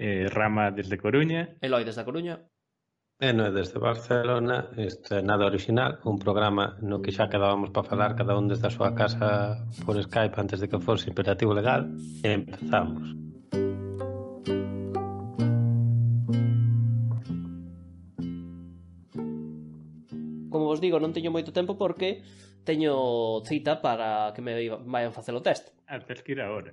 eh, Rama desde Coruña. Eloi desde Coruña. Eh, e non é desde Barcelona, isto é nada original, un programa no que xa quedábamos para falar cada un desde a súa casa por Skype antes de que fose imperativo legal, e empezamos. Como vos digo, non teño moito tempo porque teño cita para que me vayan facer o test. Ah, tens que ir agora.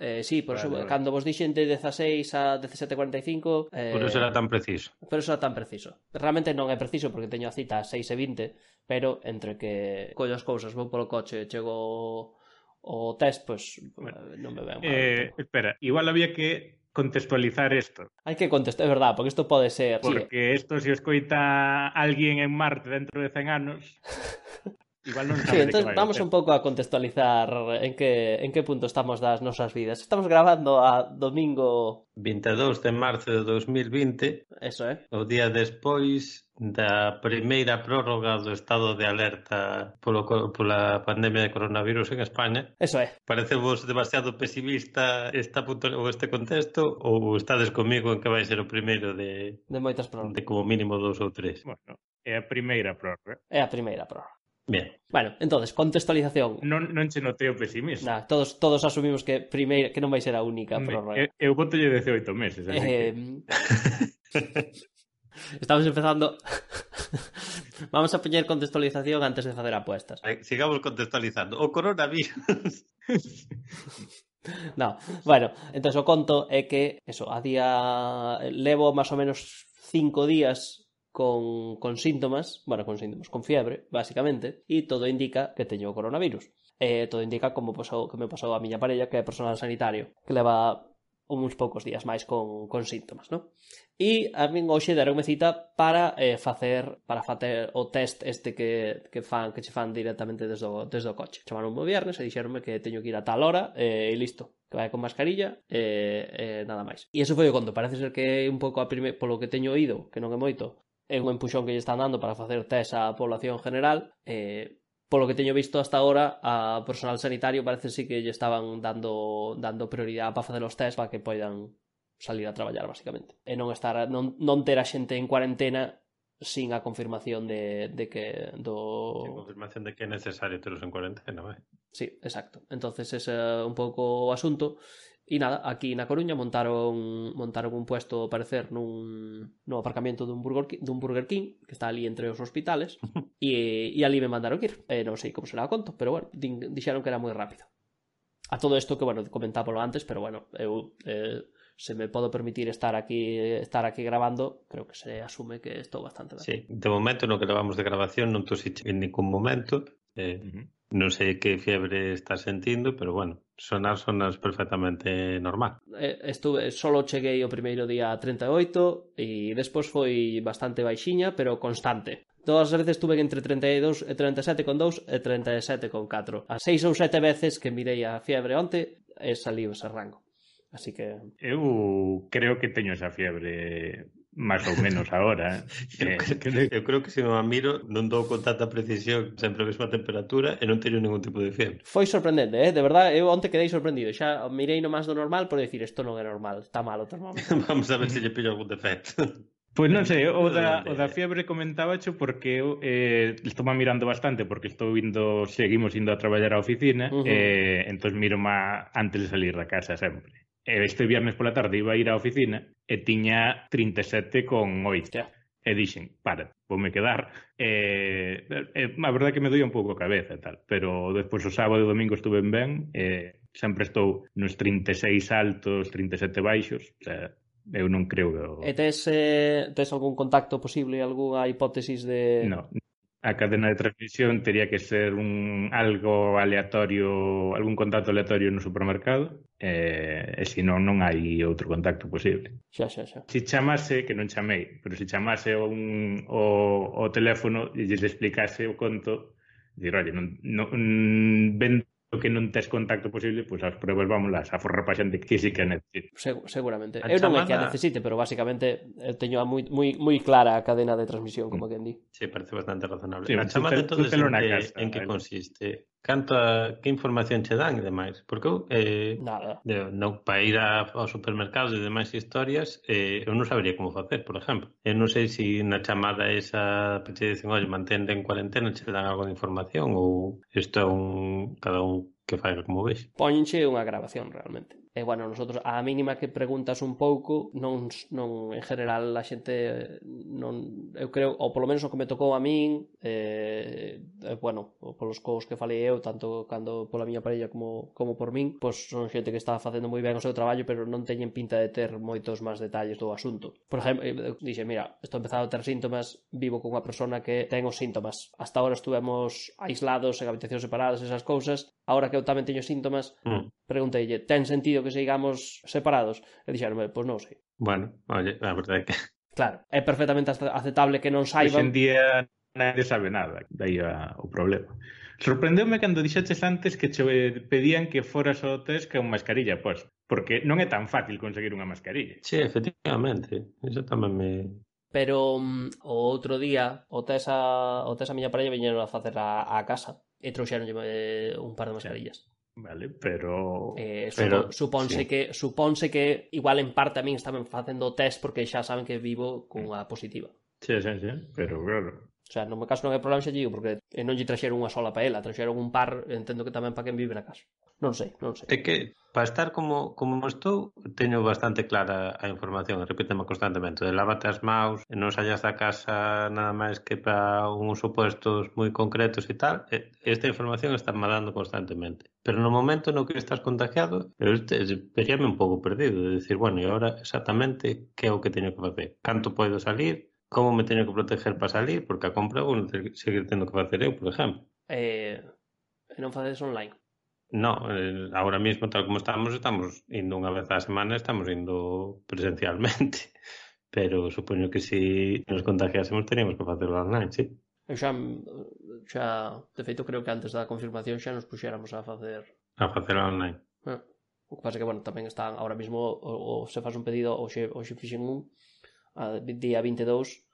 Eh, sí, por vale, eso vale. cando vos dixen de 16 a 17.45 eh, Por eso era tan preciso Por eso era tan preciso Realmente non é preciso porque teño a cita a 6 e 20 Pero entre que collo as cousas, vou polo coche, chego o test, pois pues, bueno, eh, non me ven eh, Espera, igual había que contextualizar esto. Hay que contestar, es verdad, porque esto pode ser... Porque sí. esto, se o escoita alguén en Marte dentro de 100 anos, Igual non sabe sí, entón, vamos un pouco a contextualizar en que, en que punto estamos das nosas vidas. Estamos grabando a domingo 22 de marzo de 2020. Eso é. Eh? O día despois da primeira prórroga do estado de alerta polo, pola pandemia de coronavirus en España. Eso eh. é. Parece vos demasiado pesimista esta punto, ou este contexto ou estades comigo en que vai ser o primeiro de... De moitas prórrogas. De como mínimo dous ou tres. Bueno, é a primeira prórroga. É a primeira prórroga. Bien. Bueno, entonces, contextualización. Non, non che notei o pesimismo. Nah, todos, todos asumimos que primeira que non vai ser a única prórroga. Eu, eu botolle 18 meses. Así eh... que... Estamos empezando... Vamos a poñer contextualización antes de facer apuestas. Eh, sigamos contextualizando. O coronavirus. no, bueno, entonces o conto é que, eso, a día... Levo máis ou menos cinco días con, con síntomas, bueno, con síntomas, con fiebre, basicamente, e todo indica que teño o coronavirus. Eh, todo indica como pasou, que me pasou a miña parella, que é personal sanitario, que leva uns poucos días máis con, con síntomas, non? E a min hoxe deronme cita para eh, facer para facer o test este que, que fan que che fan directamente desde o, desde o coche. Chamaronme o viernes e dixeronme que teño que ir a tal hora eh, e listo, que vai con mascarilla e eh, eh, nada máis. E eso foi o conto, parece ser que un pouco a prime, polo que teño oído, que non é moito, é un empuxón que lle están dando para facer test á población general eh, polo que teño visto hasta agora a personal sanitario parece sí que lle estaban dando dando prioridade para facer os test para que poidan salir a traballar basicamente e non estar non, non ter a xente en cuarentena sin a confirmación de, de que do... Sin confirmación de que é necesario teros en cuarentena, vai. Sí, exacto. Entonces ese é un pouco o asunto E nada, aquí na Coruña montaron montaron un puesto ao parecer nun no aparcamento dun Burger King, dun Burger King que está ali entre os hospitales e, e ali me mandaron ir. Eh, non sei como será o conto, pero bueno, din, dixeron que era moi rápido. A todo isto que, bueno, comentábolo antes, pero bueno, eu eh, se me podo permitir estar aquí estar aquí grabando, creo que se asume que estou bastante ben. Sí, de momento no que levamos de grabación non tosiche en ningún momento. Eh, uh -huh. Non sei que fiebre estás sentindo, pero bueno, sonar sonas perfectamente normal. Estuve, solo cheguei o primeiro día a 38 e despois foi bastante baixiña, pero constante. Todas as veces tuve entre 32 e 37,2 e 37,4. A seis ou sete veces que mirei a fiebre onte e saliu ese rango. Así que... Eu creo que teño esa fiebre máis ou menos agora. Eh? Eu, creo, eu creo que se me miro non dou con tanta precisión sempre a mesma temperatura e non teño ningún tipo de fiebre. Foi sorprendente, eh? de verdade, eu onte quedei sorprendido. Xa mirei no máis do normal por decir isto non é normal, está mal o termómetro. Vamos a ver se lle pillo algún defecto. Pois pues non sei, o da, o da fiebre comentábacho porque eu eh, estou mirando bastante porque estou indo, seguimos indo a traballar á oficina uh -huh. eh, entón miro má antes de salir da casa sempre e este viernes pola tarde iba a ir á oficina e tiña 37 con 8. Yeah. E dixen, para, voume quedar. E, e, a verdade que me doía un pouco a cabeza e tal, pero despois o sábado e o domingo estuve ben, e sempre estou nos 36 altos, 37 baixos, o sea, eu non creo que... O... E tes, eh, tes algún contacto posible, algunha hipótesis de... No, a cadena de transmisión tería que ser un algo aleatorio, algún contacto aleatorio no supermercado, eh, e se non non hai outro contacto posible. Xa, xa, xa. Se chamase, que non chamei, pero se chamase un, o, o teléfono e lles explicase o conto, dir, oye, non, non, mm, vendo que non tes contacto posible, pois as pruebas vámonlas a forrar para xente que sí que necesite. Segu seguramente. A eu non é que a necesite, pero basicamente eh, teño a moi, moi, moi clara a cadena de transmisión, como mm. quen di. Sí, parece bastante razonable. Sí, a chamada, entonces, en, que, en que consiste? Canta, que información che dan e demais? Porque eu, eh, Nada. De, non, para ir a, aos supermercados e demais historias, eh, eu non sabería como facer, por exemplo. Eu non sei se si na chamada esa peche dicen, oi, mantente en cuarentena, che dan algo de información ou isto é un, cada un que fai como veis. Ponche unha grabación realmente. E, bueno, nosotros, a mínima que preguntas un pouco, non, non en general a xente non, eu creo, ou polo menos o que me tocou a min, eh, eh bueno, polos cous que falei eu, tanto cando pola miña parella como, como por min, pois son xente que está facendo moi ben o seu traballo, pero non teñen pinta de ter moitos máis detalles do asunto. Por exemplo, eh, dixe, mira, estou empezado a ter síntomas, vivo con unha persona que ten os síntomas. Hasta agora estuvemos aislados en habitacións separadas, esas cousas, ahora que eu tamén teño síntomas, mm. pregunteille, ten sentido que sigamos separados? E dixeronme, pois pues non sei. Bueno, oye, a verdade é que... Claro, é perfectamente aceptable que non saiban... Hoxe en día nadie sabe nada, daí a, o problema. Sorprendeume cando dixetes antes que che pedían que foras ao test con mascarilla, pois, porque non é tan fácil conseguir unha mascarilla. Sí, efectivamente, eso tamén me, Pero um, o outro día, o tes a, o tes a miña parella viñeron a facer a, a casa e trouxeron eh, un par de mascarillas. Vale, pero... Eh, pero suponse, sí. que, suponse que igual en parte a mí estaban facendo test porque xa saben que vivo cunha mm. positiva. Sí, sí, sí, pero claro, O sea, no meu caso non é problema xa digo, porque non lle traxeron unha sola paela, traxeron un par, entendo que tamén para quen vive na casa. Non sei, non sei. É que, para estar como, como estou, teño bastante clara a información, repíteme constantemente, de lávate as maus, non saias da casa nada máis que para uns supostos moi concretos e tal, esta información está dando constantemente. Pero no momento no que estás contagiado, eu veríame un pouco perdido, de decir, bueno, e agora exactamente que é o que teño que facer? Canto podo salir? como me teño que proteger para salir, porque a compra vou seguir tendo que facer eu, por exemplo. Eh, non facedes online? No, eh, ahora mismo, tal como estamos, estamos indo unha vez á semana, estamos indo presencialmente. Pero supoño que se si nos contagiásemos teríamos que facerlo online, sí. Eu xa, xa, de feito, creo que antes da confirmación xa nos puxéramos a facer... A facer online. Eh, O que pasa que, bueno, tamén están, ahora mismo, o, o se faz un pedido, ou xe, ou xe fixen un, a, día 22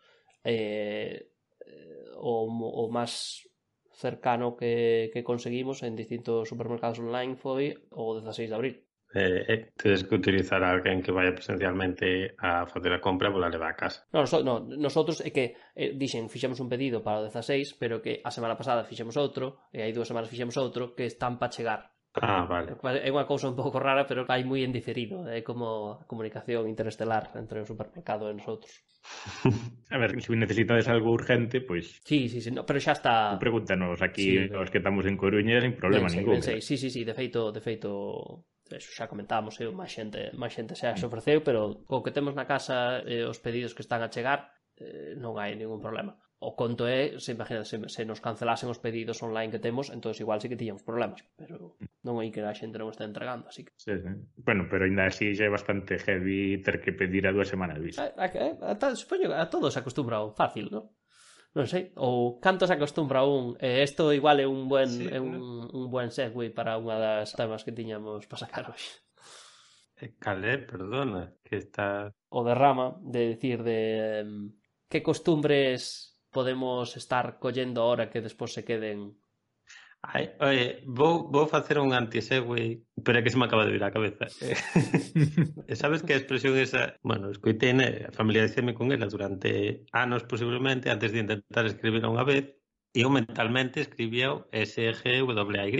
eh, eh, o, o máis cercano que, que conseguimos en distintos supermercados online foi o 16 de abril. Eh, eh tedes que utilizar a alguén que vaya presencialmente a facer a compra pola leva a casa. No, noso, no, nosotros é que eh, dixen, fixemos un pedido para o 16, pero que a semana pasada fixemos outro, e hai dúas semanas fixemos outro, que están para chegar. Ah, vale. É unha cousa un pouco rara, pero vai moi en diferido. ¿eh? É como a comunicación interestelar entre o supermercado e nosotros. a ver, se si necesitades algo urgente, pois... Pues... Sí, sí, sí, no, pero xa está... Pregúntanos aquí sí, os que estamos en Coruña sin problema ben, ningún. Ben, sei. Sí, sí, sí, de feito, de feito eso xa comentábamos, eh, eu, máis xente, máis xente xa se ofreceu, pero o que temos na casa eh, os pedidos que están a chegar eh, non hai ningún problema. O conto é, se imagina, se, se nos cancelasen os pedidos online que temos, entón igual sí que tiñamos problemas, pero non é que a xente non está entregando, así que... Sí, sí. Bueno, pero ainda así xa é bastante heavy ter que pedir a dúas semanas de vista. A, a, a, a, supoño que a todos acostumbra fácil, non? non sei, ou canto se acostumbra un, e eh, isto igual é un buen sí, é un, no? un buen segue para unha das temas que tiñamos para sacar hoxe. eh, calé, perdona, que está... O derrama de decir de que costumbres podemos estar collendo ahora que despois se queden Ai, oye, vou, vou facer un anti-segue Pero é que se me acaba de vir a cabeza E eh, sabes que a expresión esa Bueno, escoitei, né? familiaricéme con ela Durante anos posiblemente Antes de intentar escribir unha vez E eu mentalmente escribía S-G-W-A-Y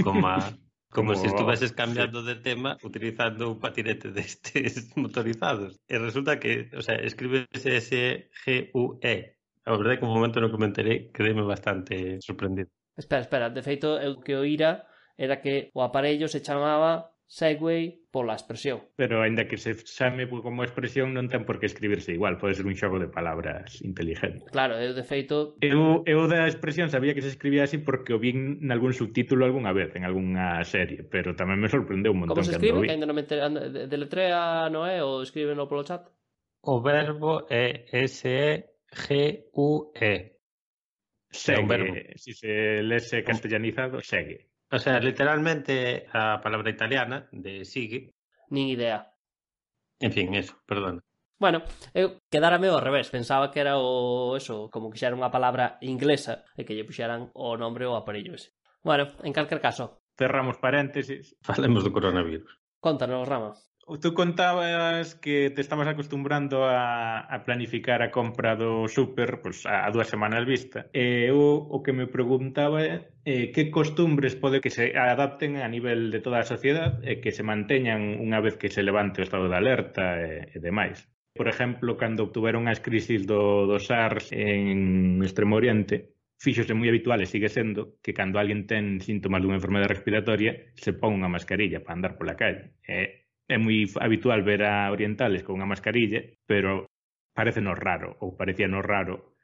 Como a Como, como se estuveses cambiando de tema utilizando un patinete destes motorizados. E resulta que, o sea, escribes S-G-U-E A verdade é que un momento no comentarei, quedei bastante sorprendido. Espera, espera, de feito eu que oíra era que o aparello se chamaba Segway pola expresión. Pero aínda que se chame como expresión non ten por que escribirse igual, pode ser un xogo de palabras inteligente. Claro, eu de feito... Eu, eu da expresión sabía que se escribía así porque o vi en algún subtítulo algunha vez, en algunha serie, pero tamén me sorprendeu un montón. Como se escribe? Que ainda non me enter... Deletrea, non é? Ou escriben polo chat? O verbo é SE G-U-E. Segue, é un verbo. Si se lese castellanizado, segue. O sea, literalmente a palabra italiana de sigue. Nin idea. En fin, eso, perdón. Bueno, eu quedárame ao revés, pensaba que era o eso, como que xa era unha palabra inglesa e que lle puxeran o nombre ou aparello ese. Bueno, en calquer caso. Cerramos paréntesis. Falemos do coronavirus. Contanos, Rama. Tú contabas que te estabas acostumbrando a, a planificar a compra do súper pues, a, a dúas semanas vista. E eu o que me preguntaba é eh, que costumbres pode que se adapten a nivel de toda a sociedade e que se manteñan unha vez que se levante o estado de alerta e, e demais. Por exemplo, cando obtuveron as crisis do, do SARS en Extremo Oriente, fíxose moi habitual e sigue sendo que cando alguén ten síntomas dunha enfermedade respiratoria se pon unha mascarilla para andar pola calle. E é moi habitual ver a orientales con unha mascarilla, pero parecenos raro, ou parecíanos raro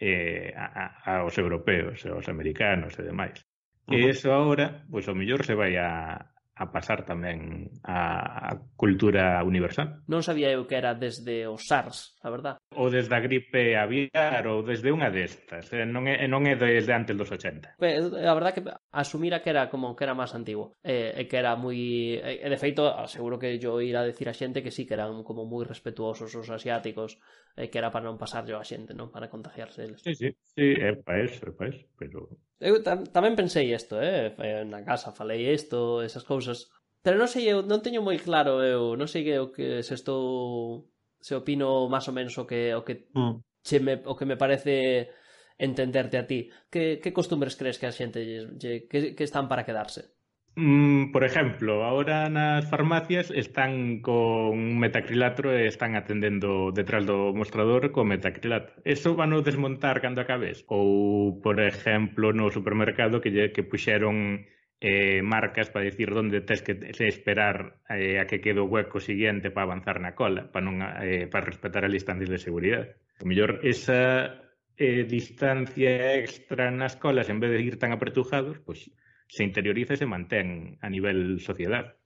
eh, a, a, aos europeos, aos americanos e demais. Uh -huh. E iso agora, pois ao mellor se vai a, a pasar tamén a cultura universal. Non sabía eu que era desde o SARS, a verdad. Ou desde a gripe aviar ou desde unha destas. Non é, non é desde antes dos 80. A verdad que asumira que era como que era máis antigo. E, e que era moi... E, de feito, seguro que yo ir a decir a xente que sí, que eran como moi respetuosos os asiáticos e que era para non pasarlo a xente, non? Para contagiarse eles. Sí, sí, sí, é para eso, é para eso. Pero Eu tam tamén pensei isto, eh, eh? Na casa falei isto, esas cousas. Pero non sei, eu non teño moi claro eu, non sei que o que se estou se opino máis ou menos o que o que mm. che me, o que me parece entenderte a ti. Que, que costumbres crees que a xente lle, lle, que, que están para quedarse? Mm, por exemplo, agora nas farmacias están con metacrilato e están atendendo detrás do mostrador co metacrilato. Eso van a desmontar cando acabes? Ou, por exemplo, no supermercado que, lle, que puxeron eh, marcas para dicir onde tens que esperar eh, a que quede o hueco siguiente para avanzar na cola, para non eh, para respetar a distancia de seguridade. O mellor esa eh, distancia extra nas colas en vez de ir tan apertujados, pois pues, se interioriza e se mantén a nivel sociedade.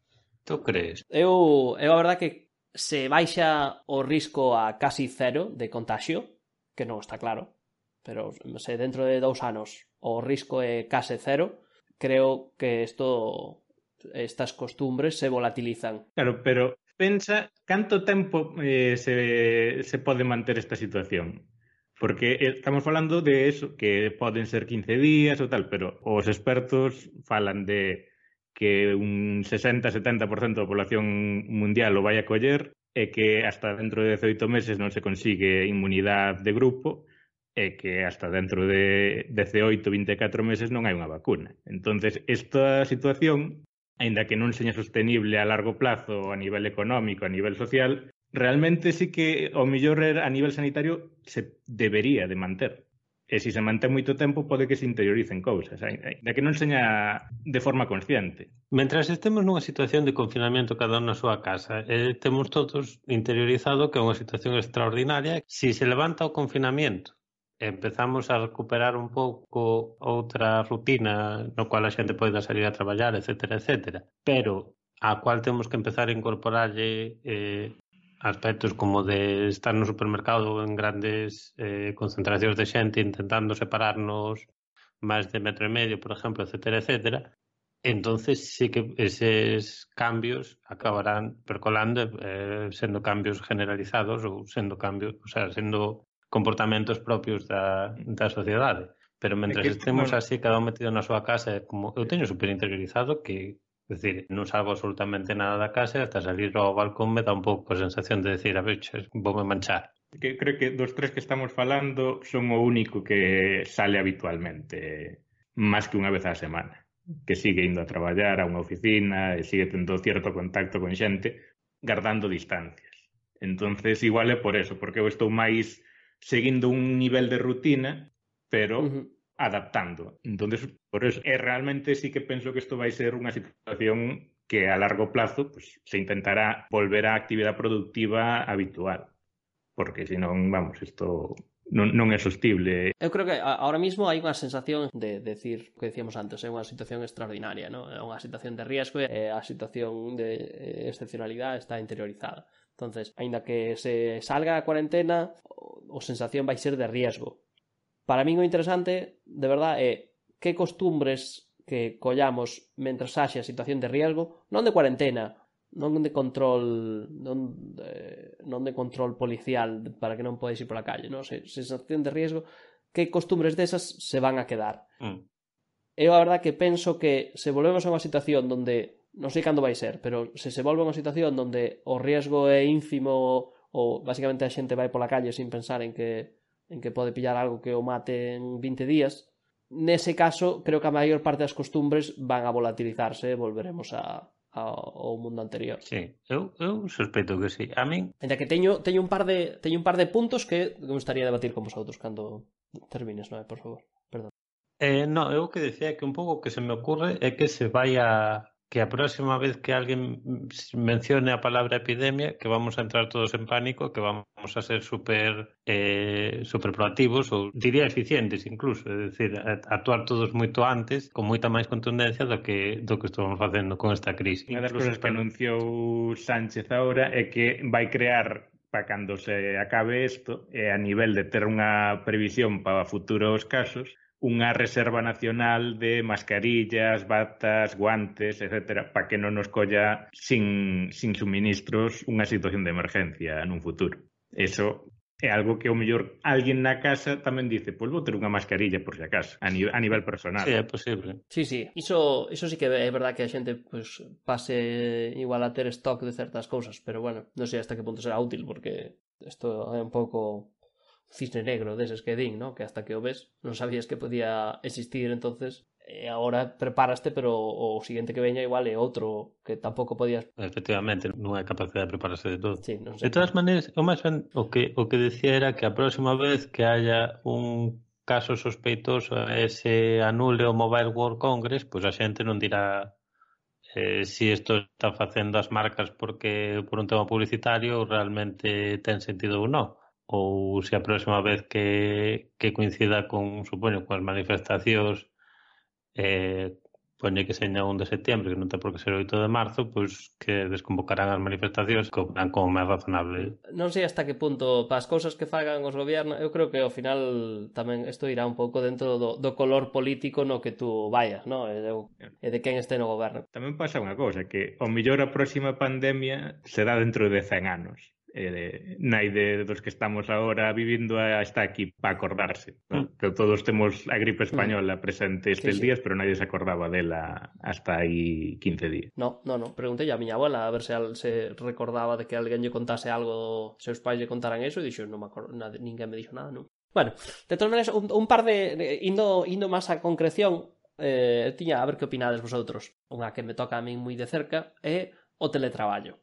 Tu crees? Eu, eu a verdad que se baixa o risco a casi cero de contagio, que non está claro, pero se dentro de dous anos o risco é case cero, creo que isto estas costumbres se volatilizan. Claro, pero pensa canto tempo eh, se, se pode manter esta situación. Porque eh, estamos falando de eso, que poden ser 15 días ou tal, pero os expertos falan de que un 60-70% da población mundial o vai a coller e que hasta dentro de 18 meses non se consigue inmunidade de grupo e que hasta dentro de 18-24 meses non hai unha vacuna. Entonces, esta situación, aínda que non seña sostenible a largo plazo a nivel económico, a nivel social, realmente sí que o mellor a nivel sanitario se debería de manter. E eh, se se mantén moito tempo pode que se interioricen cousas, da que non seña de forma consciente. Mentras estemos nunha situación de confinamento cada un na súa casa, e temos todos interiorizado que é unha situación extraordinaria, se si se levanta o confinamento, empezamos a recuperar un pouco outra rutina no cual a xente poida salir a traballar, etc, etc. Pero a cual temos que empezar a incorporarlle eh, aspectos como de estar no supermercado en grandes eh, concentracións de xente intentando separarnos máis de metro e medio, por exemplo, etcétera, etcétera, entonces sí que eses cambios acabarán percolando eh, sendo cambios generalizados ou sendo cambios, o sea, sendo comportamentos propios da, da sociedade. Pero mentre estemos bueno, así, cada un metido na súa casa, como eu teño super interiorizado que É dicir, non salgo absolutamente nada da casa e hasta salir ao balcón me dá un pouco a sensación de decir, a ver, voume manchar. Que creo que dos tres que estamos falando son o único que sale habitualmente, máis que unha vez á semana que sigue indo a traballar a unha oficina e sigue tendo cierto contacto con xente, guardando distancias. Entonces, igual é por eso, porque eu estou máis seguindo un nivel de rutina, pero uh -huh adaptando. Entonces, por eso, e realmente sí que penso que isto vai ser unha situación que a largo plazo pues, se intentará volver á actividade productiva habitual. Porque senón, vamos, isto non, non é sostible. Eu creo que ahora mismo hai unha sensación de decir, que decíamos antes, ¿eh? é unha situación extraordinaria, ¿no? é unha situación de riesgo, eh, é a situación de excepcionalidade está interiorizada. Entonces, aínda que se salga a cuarentena, o sensación vai ser de riesgo, Para min o interesante, de verdad, é que costumbres que collamos mentras haxa situación de riesgo, non de cuarentena, non de control non de, non de control policial para que non podes ir pola calle, non? Se, sensación de riesgo, que costumbres desas se van a quedar. Mm. Eu a verdad que penso que se volvemos a unha situación onde non sei cando vai ser, pero se se volve a unha situación onde o riesgo é ínfimo ou basicamente a xente vai pola calle sin pensar en que en que pode pillar algo que o mate en 20 días, nese caso creo que a maior parte das costumbres van a volatilizarse e volveremos a, a, ao mundo anterior. Sí, eu, eu sospeito que sí. A min... Ainda que teño, teño, un par de, teño un par de puntos que me gustaría debatir con vosotros cando termines, non é? Por favor, perdón. Eh, no, eu que decía que un pouco que se me ocurre é que se vai a que a próxima vez que alguén mencione a palabra epidemia, que vamos a entrar todos en pánico, que vamos a ser súper eh, super proactivos ou diría eficientes incluso, é dicir, actuar todos moito antes, con moita máis contundencia do que do que estamos facendo con esta crise. Unha das cousas que anunciou Sánchez agora é que vai crear para cando se acabe isto, e a nivel de ter unha previsión para futuros casos, unha reserva nacional de mascarillas, batas, guantes, etcétera, para que non nos colla sin, sin suministros unha situación de emergencia nun futuro. Eso é algo que o mellor alguén na casa tamén dice, pois vou ter unha mascarilla por se si acaso, a nivel, a nivel personal. Sí, é posible. Sí, sí, iso, iso sí que é verdad que a xente pues, pase igual a ter stock de certas cousas, pero bueno, non sei hasta que punto será útil, porque isto é un pouco cisne negro deses que din, ¿no? que hasta que o ves non sabías que podía existir entonces e agora preparaste pero o siguiente que veña igual é outro que tampouco podías efectivamente non hai capacidade de prepararse de todo sí, non sei. de todas maneiras o máis ben o que o que decía era que a próxima vez que haya un caso sospeitoso e se anule o Mobile World Congress pois a xente non dirá eh, si isto está facendo as marcas porque por un tema publicitario realmente ten sentido ou non ou se a próxima vez que, que coincida con, supoño, coas manifestacións eh, poñe que seña 1 de setembro, que non ten por que ser 8 de marzo, pois que desconvocarán as manifestacións que verán como máis razonable. Non sei hasta que punto, para as cousas que fagan os gobernos, eu creo que ao final tamén isto irá un pouco dentro do, do color político no que tú vayas, no? e, de, e de quen este no goberno. Tamén pasa unha cousa, que o mellor a próxima pandemia será dentro de 100 anos eh, naide dos que estamos agora vivindo eh, está aquí para acordarse. ¿no? Mm. Todos temos a gripe mm. española mm. presente estes sí, días, sí. pero nadie se acordaba dela hasta aí 15 días. No, no, no. Preguntei a miña abuela a ver se, al, se recordaba de que alguén lle contase algo, seus pais lle contaran eso, e dixo, non me acordo, nada, ninguén me dixo nada, non? Bueno, de todas maneras, un, un par de... Indo, indo máis a concreción, eh, tiña a ver que opinades vosotros. Unha que me toca a min moi de cerca é o teletraballo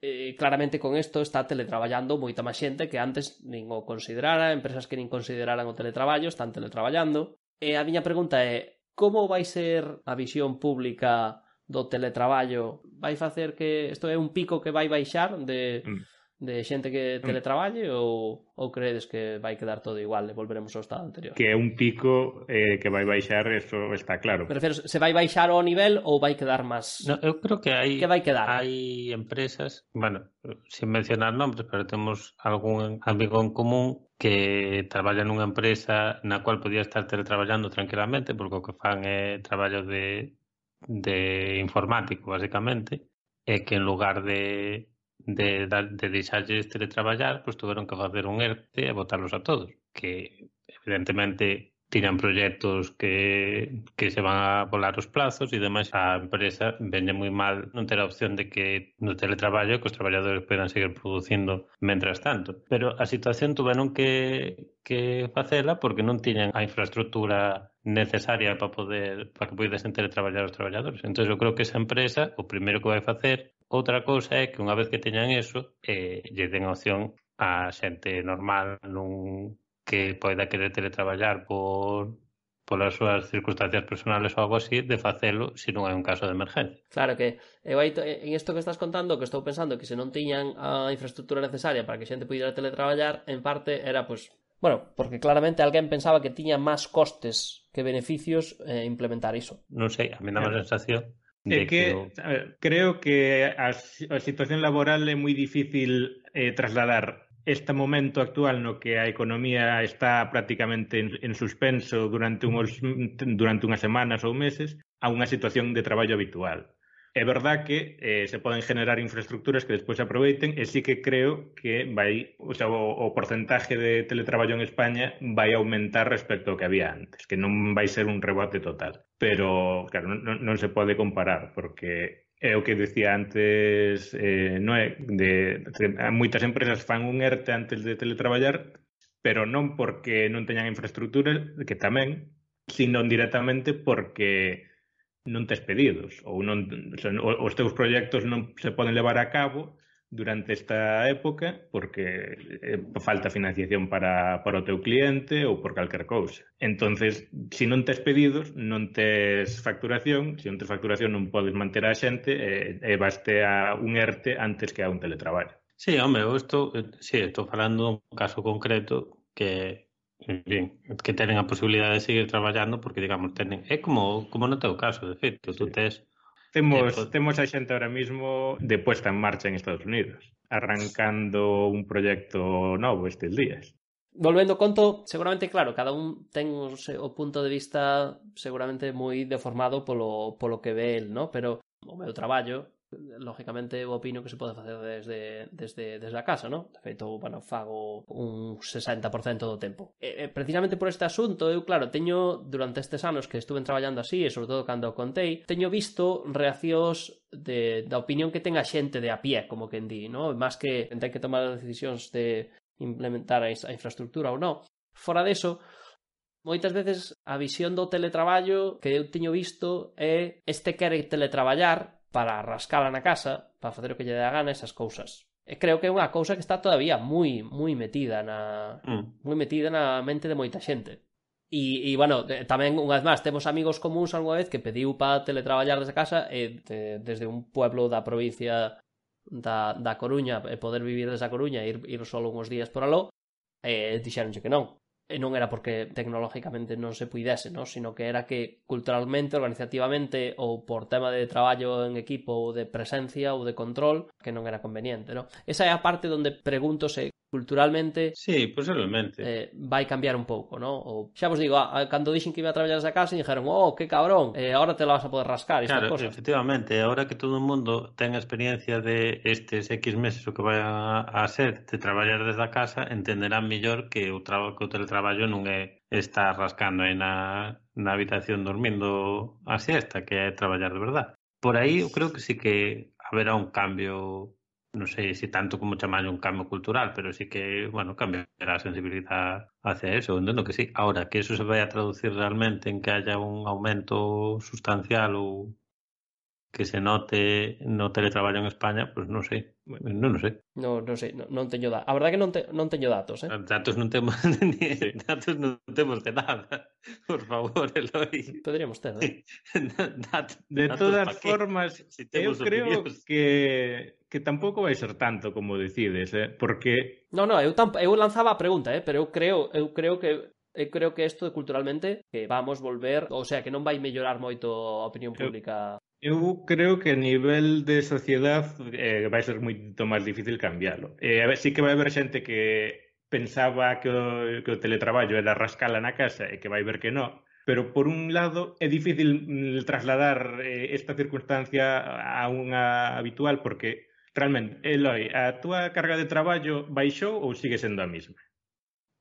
eh, claramente con isto está teletraballando moita máis xente que antes nin o considerara, empresas que nin consideraran o teletraballo están teletraballando. E a miña pregunta é, como vai ser a visión pública do teletraballo? Vai facer que isto é un pico que vai baixar de... Mm de xente que mm. teletraballe ou, ou credes que vai quedar todo igual e volveremos ao estado anterior? Que é un pico eh, que vai baixar, eso está claro. Me refiro, se vai baixar ao nivel ou vai quedar máis... No, eu creo que hai... Que vai quedar? Hai empresas, bueno, sin mencionar nombres, pero temos algún amigo en común que traballa nunha empresa na cual podía estar teletraballando tranquilamente, porque o que fan é traballo de, de informático, basicamente, e que en lugar de de, de deixarlles teletraballar, pois tiveron que facer un ERTE e botarlos a todos, que evidentemente tiran proxectos que, que se van a volar os plazos e demais a empresa vende moi mal non ter a opción de que no teletraballo que os traballadores podan seguir producindo mentras tanto. Pero a situación tuveron que, que facela porque non tiñan a infraestructura necesaria para poder para que pudesen teletraballar os traballadores. Entón, eu creo que esa empresa o primeiro que vai facer Outra cousa é que unha vez que teñan eso, eh, lle den opción a xente normal nun que poida querer teletraballar por polas súas circunstancias personales ou algo así, de facelo se non hai un caso de emergencia. Claro que eu aí, eh, en isto que estás contando, que estou pensando que se non tiñan a infraestructura necesaria para que xente pudera teletraballar, en parte era, pois, pues, bueno, porque claramente alguén pensaba que tiña máis costes que beneficios eh, implementar iso. Non sei, a mí dá claro. má sensación De que, o... ver, creo que a, a situación laboral é moi difícil eh, trasladar este momento actual no que a economía está prácticamente en, en suspenso durante, unos, durante unhas semanas ou meses a unha situación de traballo habitual. É verdad que eh, se poden generar infraestructuras que despois aproveiten e sí que creo que vai, o, sea, o, o porcentaje de teletraballo en España vai aumentar respecto ao que había antes, que non vai ser un rebote total. Pero, claro, non, non se pode comparar, porque é o que dicía antes eh, non é de, de, moitas empresas fan un ERTE antes de teletraballar pero non porque non teñan infraestructura que tamén, sino directamente porque non tes pedidos ou non os teus proxectos non se poden levar a cabo durante esta época porque eh, falta financiación para, para o teu cliente ou por calquer cousa. Entonces, se si non tes pedidos, non tes facturación, se si non tes facturación non podes manter a xente e, eh, e eh, baste a un ERTE antes que a un teletraballo. Sí, home, eu estou, eh, sí, estou falando un caso concreto que Sí, que teñen a posibilidade de seguir traballando porque, digamos, teñen... É como, como no teu caso, de feito, tú tes... Temos, tempo... temos a xente ahora mismo de puesta en marcha en Estados Unidos, arrancando un proxecto novo estes días. Volvendo conto, seguramente, claro, cada un ten o, o punto de vista seguramente moi deformado polo, polo que ve el, ¿no? Pero o meu traballo lógicamente eu opino que se pode facer desde, desde, desde a casa, non? De feito, bueno, fago un 60% do tempo. E, e, precisamente por este asunto, eu, claro, teño, durante estes anos que estuve traballando así, e sobre todo cando o contei, teño visto reaccións de, da opinión que ten a xente de a pie, como que en di, non? Más que ten que tomar as decisións de implementar a infraestructura ou non. Fora deso, moitas veces a visión do teletraballo que eu teño visto é este quere teletraballar para rascala na casa, para facer o que lle dá gana esas cousas. E creo que é unha cousa que está todavía moi moi metida na mm. moi metida na mente de moita xente. E, e bueno, tamén unha vez máis temos amigos comuns algunha vez que pediu para teletraballar desde casa e de, desde un pueblo da provincia da, da Coruña e poder vivir desde a Coruña e ir, ir solo uns días por aló e dixeronche que non e non era porque tecnológicamente non se puidese, no? sino que era que culturalmente, organizativamente ou por tema de traballo en equipo ou de presencia ou de control que non era conveniente. No? Esa é a parte onde pregunto se culturalmente Sí, posiblemente eh, vai cambiar un pouco, no? Ou xa vos digo, a, a, cando dixen que iba a traballar esa casa dixeron, "Oh, que cabrón, eh, ahora te la vas a poder rascar claro, cosas." efectivamente, ahora que todo o mundo ten a experiencia de estes X meses o que vai a, a ser de traballar desde a casa, entenderán mellor que o traballo que o teletraballo non é estar rascando aí na, na habitación dormindo a siesta, que é traballar de verdad. Por aí eu creo que sí que haberá un cambio non sei se tanto como chamarlo un cambio cultural, pero sí que, bueno, cambiará a sensibilidade hacia eso, entendo que sí. Ahora, que eso se vai a traducir realmente en que haya un aumento sustancial ou que se note no teletraballo en España, pois pues non sei, non, non sei. No, non sei, non, non teño datos. A verdade que non, te, non teño datos, eh? Datos non temos, ni datos non temos de nada. Por favor, Eloi. Poderíamos ter, eh? Dat, de todas formas, si eu creo opinións. que que tampouco vai ser tanto como decides, eh? Porque No, no, eu tamp eu lanzaba a pregunta, eh, pero eu creo, eu creo que eu creo que isto culturalmente que vamos volver, o sea, que non vai mellorar moito a opinión pública. Eu creo que a nivel de sociedade eh, vai ser moito máis difícil cambiálo. Eh, a ver, sí que vai haber xente que pensaba que o, que o teletraballo era rascala na casa e que vai ver que non, pero por un lado é difícil mm, trasladar eh, esta circunstancia a unha habitual porque realmente, Eloi, a túa carga de traballo baixou ou sigue sendo a mesma?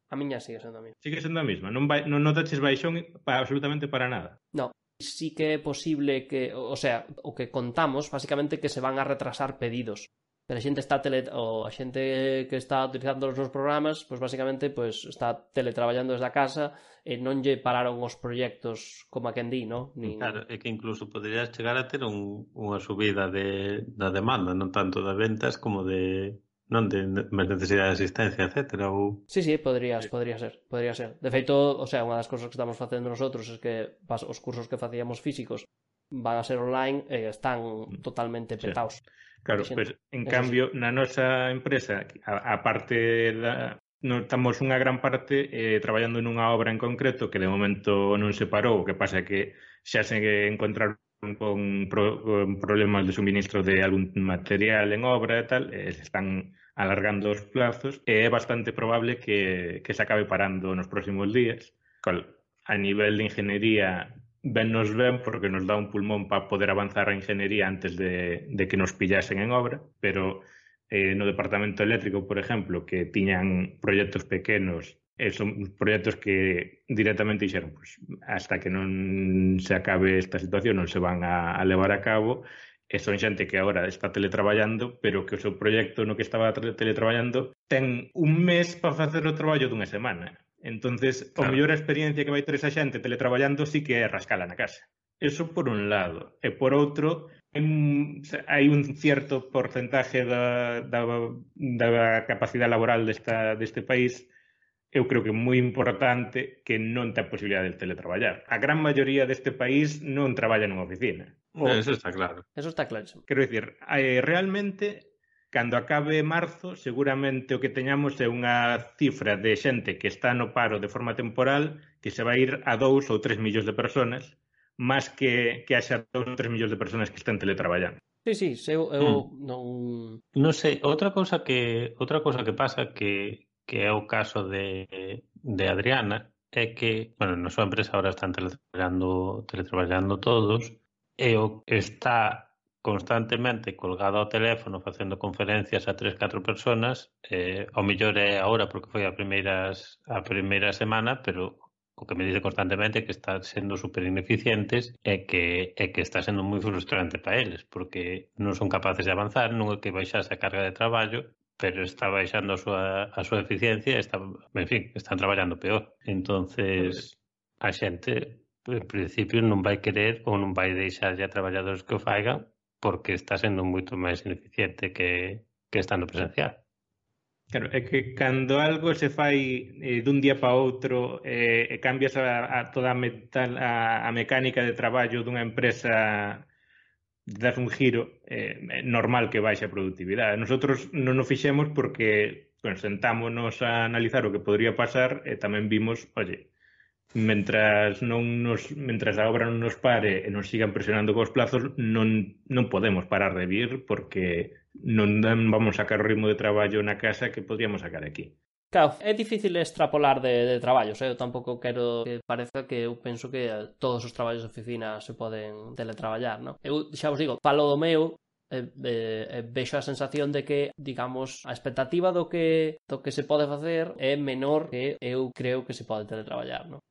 A miña sigue sendo a mesma. Sigue sendo a mesma, non, vai, non notaches baixón pa, absolutamente para nada. No, sí que é posible que, o sea, o que contamos, basicamente que se van a retrasar pedidos. Pero a xente está tele, o a xente que está utilizando os nos programas, pois basicamente pois está teletraballando desde a casa eh, e non lle pararon os proxectos como a quen di, no? Ni... Claro, é que incluso poderías chegar a ter un, unha subida de, da demanda, non tanto das ventas como de non de, máis necesidade de asistencia, etc. Ou... Sí, sí, podrías, sí. podría ser, podría ser. De feito, o sea, unha das cousas que estamos facendo nosotros é que os cursos que facíamos físicos van a ser online e están mm. totalmente petados. Sí. Claro, pues, en cambio, na nosa empresa, a, a parte da, no, estamos unha gran parte eh, traballando nunha obra en concreto que de momento non se parou, o que pasa é que xa se encontraron con, pro, con problemas de suministro de algún material en obra e tal, e se están alargando os plazos e é bastante probable que, que se acabe parando nos próximos días. Col, a nivel de ingeniería ben nos ven porque nos dá un pulmón para poder avanzar a ingeniería antes de, de que nos pillasen en obra, pero eh, no departamento eléctrico, por exemplo, que tiñan proxectos pequenos E son proxectos que directamente dixeron pois, hasta que non se acabe esta situación non se van a, a levar a cabo e son xente que agora está teletraballando pero que o seu proxecto no que estaba teletraballando ten un mes para facer o traballo dunha semana. Entonces claro. o mellor experiencia que vai ter esa xente teletraballando sí que é rascala na casa. Eso por un lado. E por outro hai un cierto porcentaje da, da, da capacidade laboral desta, deste país eu creo que é moi importante que non ten posibilidade de teletraballar. A gran maioría deste país non traballa nunha oficina. O... eso está claro. Eso está claro. Quero dicir, eh, realmente cando acabe marzo, seguramente o que teñamos é unha cifra de xente que está no paro de forma temporal que se vai ir a 2 ou 3 millóns de personas, máis que, que haxa 2 ou 3 millóns de personas que están teletraballando. Sí, sí, eu, eu mm. non... Non sei, outra cousa que outra cousa que pasa que que é o caso de, de Adriana, é que, bueno, na súa empresa ahora están teletraballando, teletraballando todos, e o está constantemente colgado ao teléfono facendo conferencias a tres, catro personas, eh, ao mellor é agora porque foi a primeiras a primeira semana, pero o que me dice constantemente é que está sendo super ineficientes e que, é que está sendo moi frustrante para eles, porque non son capaces de avanzar, non é que baixase a carga de traballo, pero está baixando a súa, a súa eficiencia, está, en fin, están traballando peor. Entonces, a xente, en principio, non vai querer ou non vai deixar a traballadores que o faigan porque está sendo moito máis ineficiente que, que estando presencial. Claro, é que cando algo se fai eh, dun día para outro eh, e cambias a, a toda a, metal, a, a mecánica de traballo dunha empresa dar un giro, eh, eh, normal que baixe a productividade. Nosotros non o fixemos porque bueno, sentámonos a analizar o que podría pasar e tamén vimos, oye, mentras non nos mentras a obra non nos pare e nos sigan presionando cos plazos, non non podemos parar de vir porque non vamos a sacar o ritmo de traballo na casa que podríamos sacar aquí. Claro, é difícil extrapolar de, de traballos, eh? eu tampouco quero que pareza que eu penso que todos os traballos de oficina se poden teletraballar, non? Eu xa vos digo, falo do meu, eh, eh, vexo a sensación de que, digamos, a expectativa do que do que se pode facer é menor que eu creo que se pode teletraballar, non?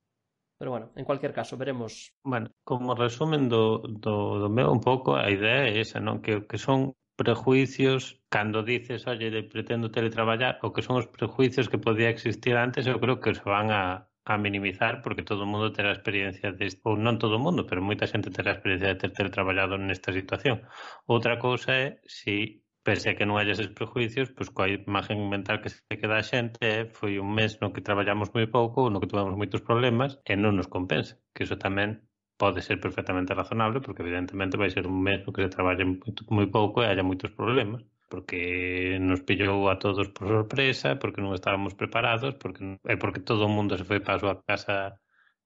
Pero bueno, en cualquier caso, veremos. Bueno, como resumen do, do, do meu un pouco, a idea é esa, non? Que, que son prejuicios cando dices, oye, de pretendo teletraballar, o que son os prejuicios que podía existir antes, eu creo que se van a, a minimizar porque todo o mundo terá experiencia deste, ou non todo o mundo, pero moita xente terá experiencia de ter teletraballado nesta situación. Outra cousa é se si pese a que non hai eses prejuicios, pois coa imagen mental que se queda a xente foi un mes no que traballamos moi pouco, no que tivemos moitos problemas e non nos compensa, que iso tamén pode ser perfectamente razonable, porque evidentemente vai ser un mes no que se traballe moi pouco e haya moitos problemas, porque nos pillou a todos por sorpresa, porque non estábamos preparados, porque é porque todo o mundo se foi para a súa casa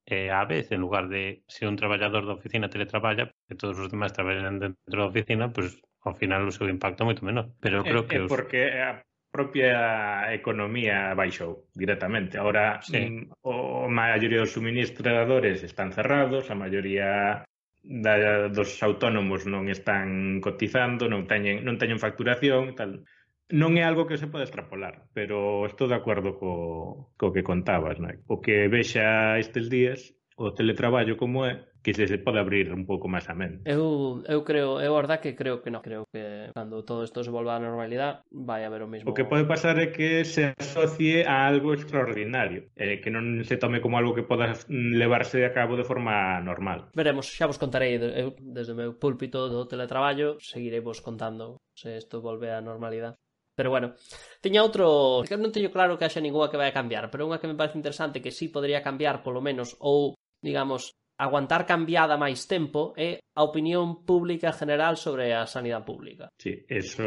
eh, á vez, en lugar de se un traballador da oficina teletraballa, que todos os demais traballan dentro da oficina, pois pues, ao final o seu impacto é moito menor. Pero creo que... Os... Porque eh, propia economía baixou directamente. Ahora sí. Mm, o, maioría dos suministradores están cerrados, a maioría da, dos autónomos non están cotizando, non teñen non teñen facturación, tal. Non é algo que se pode extrapolar, pero estou de acordo co, co que contabas, non? o que vexa estes días, o teletraballo como é, que se, se pode abrir un pouco máis a mente. Eu, eu creo, eu a verdad que creo que non. Creo que cando todo isto se volva á normalidade vai haber o mesmo. O que pode pasar é que se asocie a algo extraordinario, eh, que non se tome como algo que poda levarse a cabo de forma normal. Veremos, xa vos contarei eu, desde o meu púlpito do teletraballo, seguirei vos contando se isto volve á normalidade. Pero bueno, tiña outro, que non teño claro que haxa ninguna que vai a cambiar, pero unha que me parece interesante que sí podría cambiar polo menos ou digamos, aguantar cambiada máis tempo é a opinión pública general sobre a sanidade pública. Sí, eso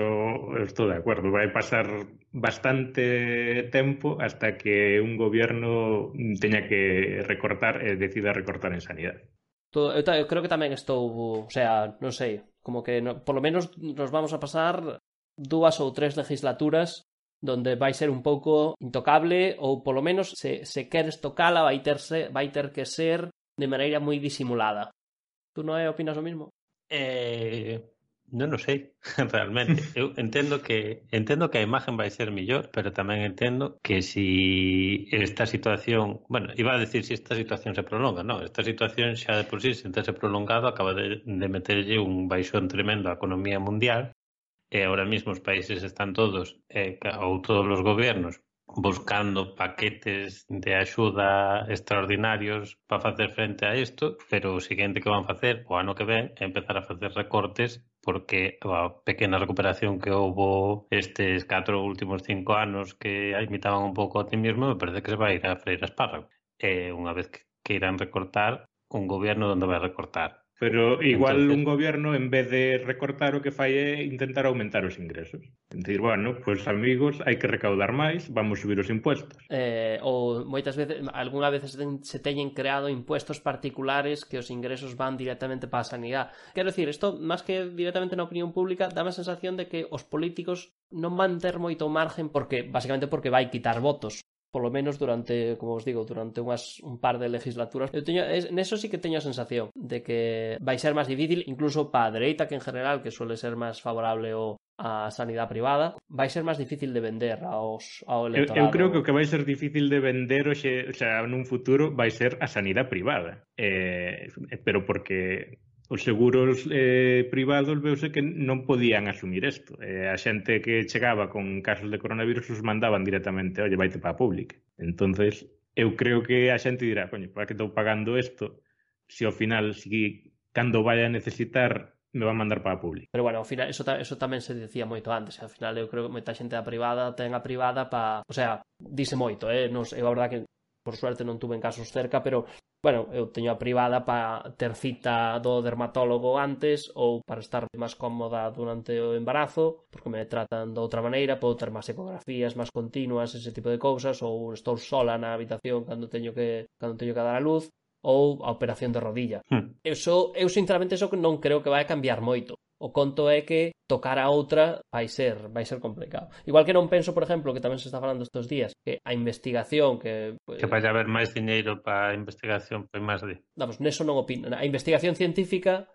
estou de acordo. Vai pasar bastante tempo hasta que un gobierno teña que recortar e decida recortar en sanidade. Eu, eu creo que tamén estou, o sea, non sei, como que no, polo menos nos vamos a pasar dúas ou tres legislaturas donde vai ser un pouco intocable ou polo menos se, se queres tocala vai terse vai ter que ser de maneira moi disimulada. Tú non é opinas o mismo? Eh, non o sei, realmente. Eu entendo que entendo que a imagen vai ser mellor, pero tamén entendo que si esta situación, bueno, iba a decir si esta situación se prolonga, non, esta situación xa de por sí se entese prolongado acaba de, de meterlle un baixón tremendo á economía mundial e agora mesmo os países están todos eh, ou todos os gobernos buscando paquetes de axuda extraordinarios para facer frente a isto, pero o seguinte que van facer o ano que ven é empezar a facer recortes porque a pequena recuperación que houve estes catro últimos cinco anos que imitaban un pouco o optimismo, me parece que se vai ir a freir a espárrago. E unha vez que irán recortar, un goberno onde vai recortar Pero igual Entonces, un gobierno, en vez de recortar o que fai é intentar aumentar os ingresos. Dicir, bueno, pois pues, amigos, hai que recaudar máis, vamos subir os impuestos. Eh, ou moitas veces, algunha veces se teñen creado impuestos particulares que os ingresos van directamente para a sanidade. Quero dicir, isto, máis que directamente na opinión pública, dá a sensación de que os políticos non van ter moito margen porque, basicamente porque vai quitar votos polo menos durante, como os digo, durante unhas, un par de legislaturas. Eu teño, es, neso sí que teño a sensación de que vai ser máis difícil, incluso para a dereita, que en general, que suele ser máis favorable ao a sanidade privada, vai ser máis difícil de vender aos, ao electorado. Eu, eu creo que o que vai ser difícil de vender hoxe, o xa, nun futuro, vai ser a sanidade privada. Eh, pero porque os seguros eh, privados veuse que non podían asumir isto. Eh, a xente que chegaba con casos de coronavirus os mandaban directamente, oye, vaite para a pública. Entonces, eu creo que a xente dirá, coño, para que estou pagando isto? Se ao final, si cando vai a necesitar, me van mandar para a pública. Pero bueno, ao final, eso, eso tamén se dicía moito antes, eh, ao final eu creo que moita xente da privada ten a privada para, o sea, dice moito, eh? non, eu a verdad que por suerte non tuven casos cerca, pero bueno, eu teño a privada para ter cita do dermatólogo antes ou para estar máis cómoda durante o embarazo, porque me tratan de outra maneira, podo ter máis ecografías máis continuas, ese tipo de cousas, ou estou sola na habitación cando teño que cando teño que dar a luz, ou a operación de rodilla. Hmm. Eu, so, eu sinceramente, eso non creo que vai cambiar moito. O conto é que tocar a outra vai ser vai ser complicado. Igual que non penso, por exemplo, que tamén se está falando estes días, que a investigación que pues, que vai haber máis diñeiro para a investigación, pois máis de. Vamos, neso non opino. A investigación científica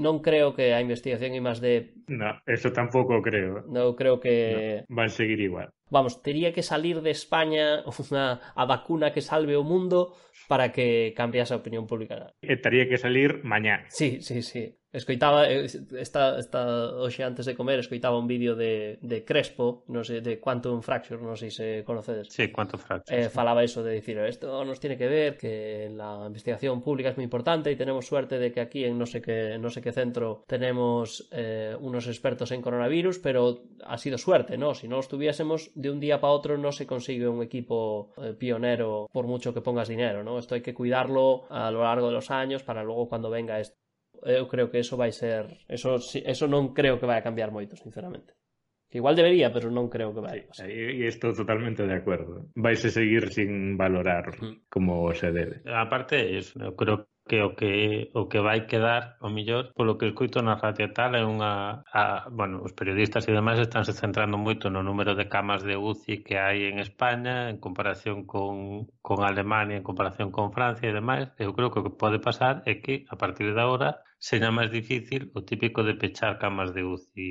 non creo que a investigación e máis de... No, eso tampouco creo. Non creo que... No, van seguir igual. Vamos, tería que salir de España unha a vacuna que salve o mundo para que cambiase a opinión pública. E tería que salir mañá. Sí, sí, sí. Escoitaba esta, esta hoxe antes de comer escoitaba un vídeo de, de Crespo, non sei, de Quantum Fracture, non sei se conocedes. Sí, Quantum Fracture. Eh, sí. falaba eso de dicir, esto nos tiene que ver que la investigación pública es muy importante y tenemos suerte de que aquí en no sé qué, no sé qué centro tenemos eh, unos expertos en coronavirus, pero ha sido suerte, ¿no? Si no los tuviésemos, de un día para otro no se consigue un equipo eh, pionero por mucho que pongas dinero, ¿no? Esto hay que cuidarlo a lo largo de los años para luego cuando venga esto eu creo que eso vai ser eso, eso non creo que vai a cambiar moito, sinceramente que igual debería, pero non creo que vai Sí, E estou totalmente de acordo. Vaise seguir sin valorar mm. como se debe. A parte eu creo que o que o que vai quedar o millor polo que escoito na radio tal é unha a, bueno, os periodistas e demais estánse centrando moito no número de camas de UCI que hai en España en comparación con, con Alemania en comparación con Francia e demais eu creo que o que pode pasar é que a partir de agora será máis difícil o típico de pechar camas de UCI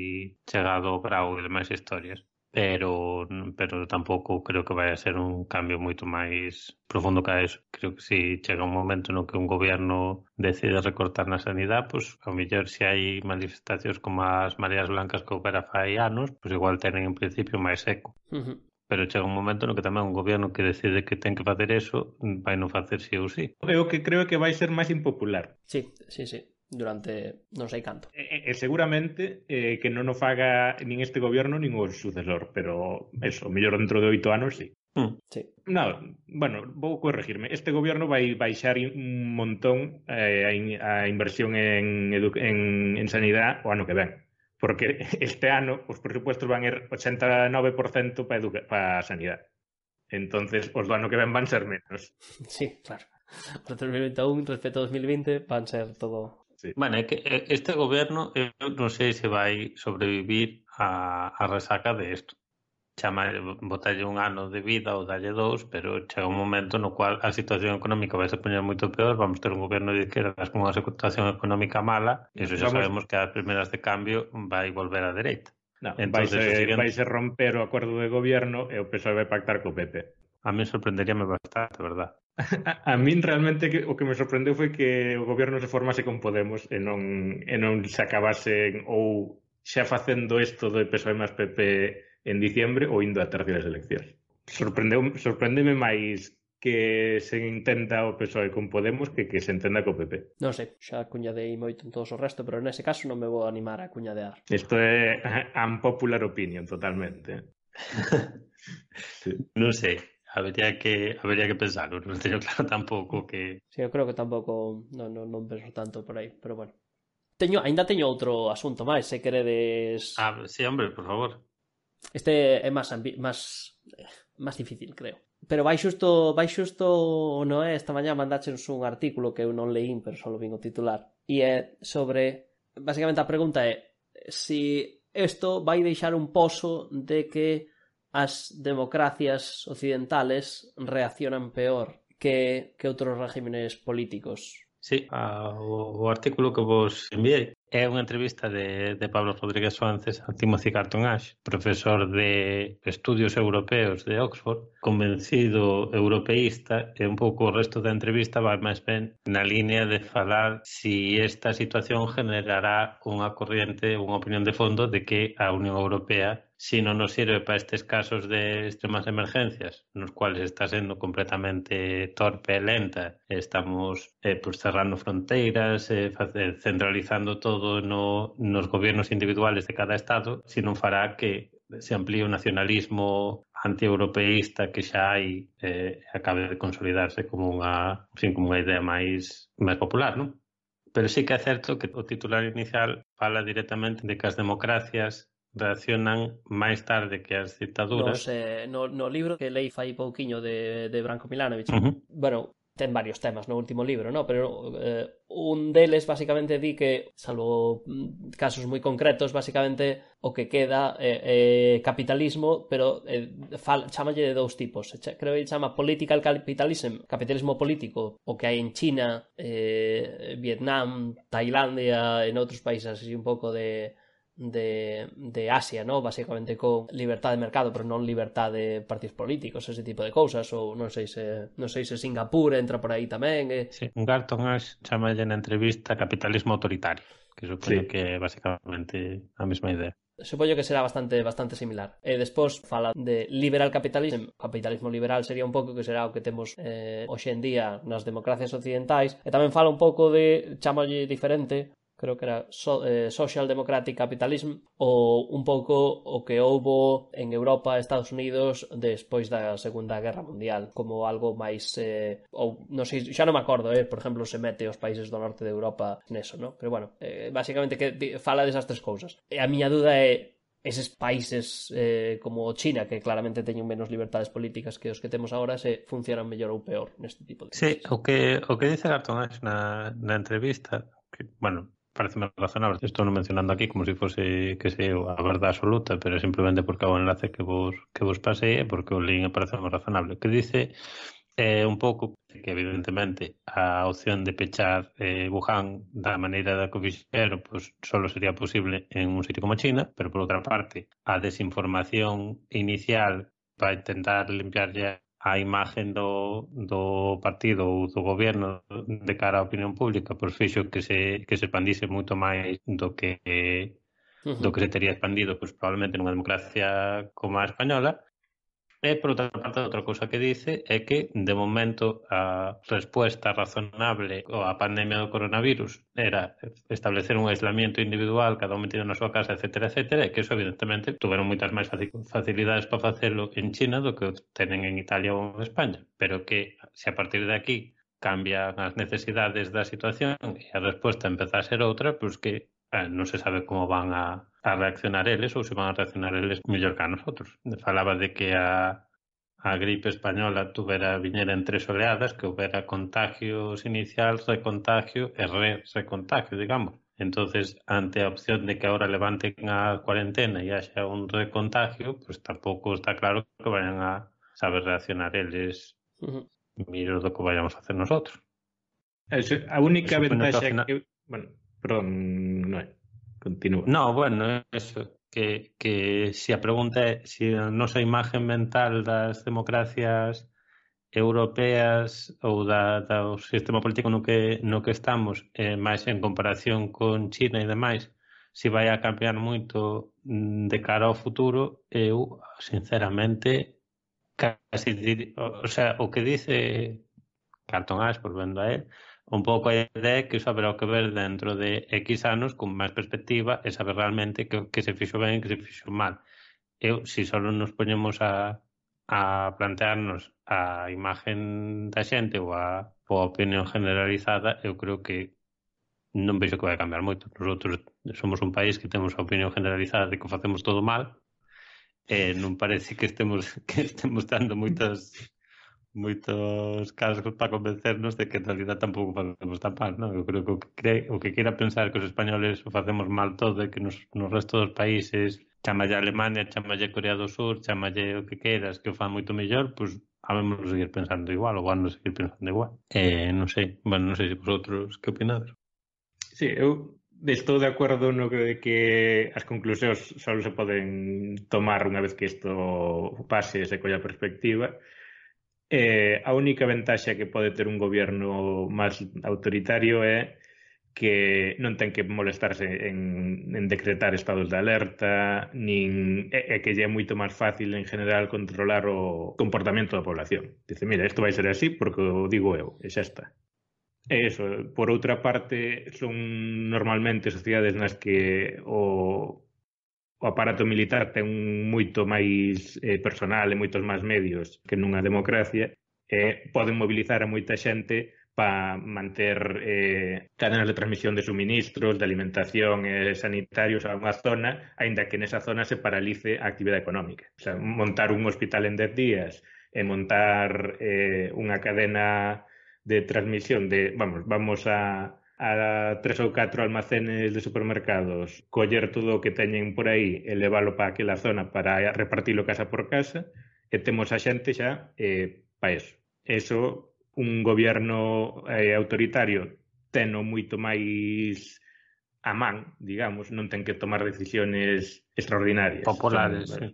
chegado ao grau e demais historias pero pero tampouco creo que vai a ser un cambio moito máis profundo que eso. Creo que si chega un momento no que un goberno decide recortar na sanidade, pois ao mellor se hai manifestacións como as mareas blancas que opera fai anos, pois igual tenen en principio máis eco. Uh -huh. Pero chega un momento no que tamén un goberno que decide que ten que facer eso vai non facer si ou si. Eu que creo que vai ser máis impopular. Sí, sí, sí durante non sei canto. E, e seguramente eh, que non o faga nin este goberno nin o sucesor, pero eso, mellor dentro de oito anos, sí. Mm, sí. No, bueno, vou corregirme. Este goberno vai baixar un montón eh, a, in, a inversión en, en, en sanidade o ano que ven. Porque este ano os presupuestos van ir 89% para pa sanidade. Entonces, os do ano que ven van ser menos. Sí, claro. Os 2021 respecto a 2020 van ser todo Sí. Bueno, é que eh, este goberno eu eh, non sei se vai sobrevivir a, a resaca de isto. Chama, eh, botalle un ano de vida ou dalle dous, pero chega un momento no cual a situación económica vai se poñer moito peor, vamos ter un goberno de esquerdas con unha situación económica mala, e iso xa vamos... sabemos que as primeiras de cambio vai volver á dereita. No, Entonces, vai, se, vai se romper o acordo de goberno e o PSOE vai pactar co PP. A mí sorprenderíame bastante, verdad? A, a min realmente que, o que me sorprendeu foi que o goberno se formase con Podemos e non, e non se acabase ou xa facendo isto do PSOE máis PP en diciembre ou indo a terceiras eleccións. Sorprendeu, sorprendeme máis que se intenta o PSOE con Podemos que que se entenda co PP. Non sei, xa cuñadei moito en todo o resto, pero nese caso non me vou animar a cuñadear. Isto é unpopular opinion totalmente. sí. non sei, Habería que habería que pensarlo, non teño claro tampouco que Si, sí, eu creo que tampouco non, non, non penso tanto por aí, pero bueno. Teño, aínda teño outro asunto máis, se queredes. Ah, si, sí, hombre, por favor. Este é máis máis máis difícil, creo. Pero vai xusto, vai xusto, no é? Esta mañá mandáchenos un artículo que eu non leín, pero só vin o titular. E é sobre... Basicamente a pregunta é se si isto vai deixar un pozo de que as democracias occidentales reaccionan peor que, que outros regímenes políticos. Sí, a, o, o artículo que vos enviei é unha entrevista de, de Pablo Rodríguez Suárez a Timothy Carton Ash, profesor de Estudios Europeos de Oxford, convencido europeísta, e un pouco o resto da entrevista vai máis ben na línea de falar si esta situación generará unha corriente, unha opinión de fondo de que a Unión Europea si non nos sirve para estes casos de extremas emergencias, nos cuales está sendo completamente torpe e lenta, estamos eh, pues, cerrando fronteiras, eh, eh, centralizando todo no, nos gobiernos individuales de cada estado, si non fará que se amplíe o nacionalismo antieuropeísta que xa hai eh, acabe de consolidarse como unha, sin, como unha idea máis máis popular, non? Pero sí que é certo que o titular inicial fala directamente de que as democracias reaccionan máis tarde que as dictaduras. Nos, eh, no, no libro que lei fai pouquiño de, de Branko Milanovic, uh -huh. bueno, ten varios temas no último libro, no? pero eh, un deles basicamente di que, salvo mm, casos moi concretos, basicamente o que queda é eh, eh, capitalismo, pero eh, fal, chamalle de dous tipos. Creo que chama political capitalism, capitalismo político, o que hai en China, eh, Vietnam, Tailandia, en outros países así un pouco de de, de Asia, ¿no? Basicamente con libertad de mercado, pero non libertad de partidos políticos, ese tipo de cousas, ou non sei se non sei se Singapur entra por aí tamén. Eh. Sí, Garton Ash chamalle na entrevista capitalismo autoritario, que supoño sí. que é basicamente a mesma idea. Supoño que será bastante bastante similar. Eh, e despois fala de liberal capitalismo. Capitalismo liberal sería un pouco que será o que temos eh, hoxe en día nas democracias occidentais. E eh, tamén fala un pouco de, chamalle diferente, creo que era so, eh, Social Democratic Capitalism, ou un pouco o que houbo en Europa e Estados Unidos despois da Segunda Guerra Mundial, como algo máis eh, ou non sei, xa non me acordo, eh, por exemplo, se mete os países do norte de Europa neso, ¿no? Pero bueno, eh, basicamente que fala desas tres cousas. E a miña dúda é eses países eh, como China, que claramente teñen menos libertades políticas que os que temos agora, se funcionan mellor ou peor neste tipo de Sí, o que, o que dice Garton Ash na, na entrevista, que, bueno, pareceme razonable. Estou non mencionando aquí como se si fose que sei a verdade absoluta, pero simplemente porque o enlace que vos que vos pasei é porque o link pareceme razonable. Que dice eh, un pouco que evidentemente a opción de pechar eh, Wuhan da maneira da que fixeron pues, solo sería posible en un sitio como China, pero por outra parte a desinformación inicial para intentar limpiar ya a imagen do, do partido ou do goberno de cara á opinión pública pois fixo que se, que se expandise moito máis do que do que se teria expandido pois probablemente nunha democracia como a española E, por outra parte, outra cousa que dice é que, de momento, a resposta razonable á pandemia do coronavirus era establecer un aislamiento individual, cada un metido na súa casa, etc, etc, e que eso, evidentemente, tuveron moitas máis facilidades para facelo en China do que tenen en Italia ou en España, pero que, se a partir de aquí cambian as necesidades da situación e a resposta empeza a ser outra, pois pues que eh, non se sabe como van a, a reaccionar eles ou se van a reaccionar eles mellor que a nosotros. Falaba de que a, a gripe española tuvera viñera en tres oleadas, que houbera contagios inicial, recontagio e re recontagio, digamos. Entonces, ante a opción de que ahora levanten a cuarentena e haxa un recontagio, pues tampouco está claro que vayan a saber reaccionar eles uh -huh. miro do que vayamos a hacer nosotros. Eso, a única Eso ventaxa que... Bueno, perdón, no é. Continúa. No, bueno, eso, que, que se si a pregunta é se si a nosa imagen mental das democracias europeas ou da, da o sistema político no que, no que estamos, eh, máis en comparación con China e demais, se vai a cambiar moito mm, de cara ao futuro, eu, sinceramente, casi dir, o, o sea, o que dice Carton Ash, por vendo a él, un pouco a idea que iso haberá que ver dentro de X anos con máis perspectiva e saber realmente que, que se fixo ben e que se fixo mal. Eu, se si só nos poñemos a, a plantearnos a imagen da xente ou a, ou a opinión generalizada, eu creo que non vexo que vai cambiar moito. Nosotros somos un país que temos a opinión generalizada de que facemos todo mal, e non parece que estemos que estemos dando moitas moitos casos para convencernos de que en realidad tampouco facemos tan mal, non? Eu creo que o que, cre, o que queira pensar que os españoles o facemos mal todo e que nos, nos resto dos países chamalle Alemania, chamalle Corea do Sur, chamalle o que queiras, que o fan moito mellor, pois pues, habemos seguir pensando igual, ou vamos seguir pensando igual. Eh, non sei, bueno, non sei se vosotros que opinades. Sí, eu estou de acordo no que, que as conclusións só se poden tomar unha vez que isto pase e se colla perspectiva, Eh, a única ventaxa que pode ter un goberno máis autoritario é que non ten que molestarse en, en decretar estados de alerta, nin é, é que lle é moito máis fácil en general controlar o comportamento da población. Dice, mira, isto vai ser así porque o digo eu, e xa está. E eso, por outra parte, son normalmente sociedades nas que o o aparato militar ten moito máis eh, personal e moitos máis medios que nunha democracia, eh, poden mobilizar a moita xente para manter eh, cadenas de transmisión de suministros, de alimentación e eh, sanitarios a unha zona, aínda que nesa zona se paralice a actividade económica. O sea, montar un hospital en 10 días e montar eh, unha cadena de transmisión de, vamos, vamos a a tres ou catro almacenes de supermercados, coller todo o que teñen por aí e leválo para aquela zona para repartilo casa por casa, e temos a xente xa eh, para eso. Eso un gobierno eh, autoritario teno moito máis a man, digamos, non ten que tomar decisiones extraordinarias. Populares, son, sí.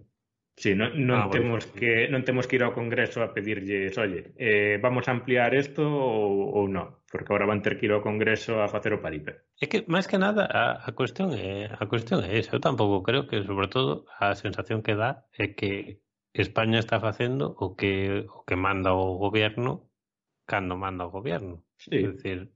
Sí, non, non, ah, temos bueno. que, non temos que ir ao Congreso a pedirlles, oye, eh, vamos a ampliar isto ou, ou non, porque agora van ter que ir ao Congreso a facer o paripe. É que, máis que nada, a, a cuestión é a cuestión é esa. Eu tampouco creo que, sobre todo, a sensación que dá é que España está facendo o que o que manda o goberno cando manda o goberno. Sí. É dicir,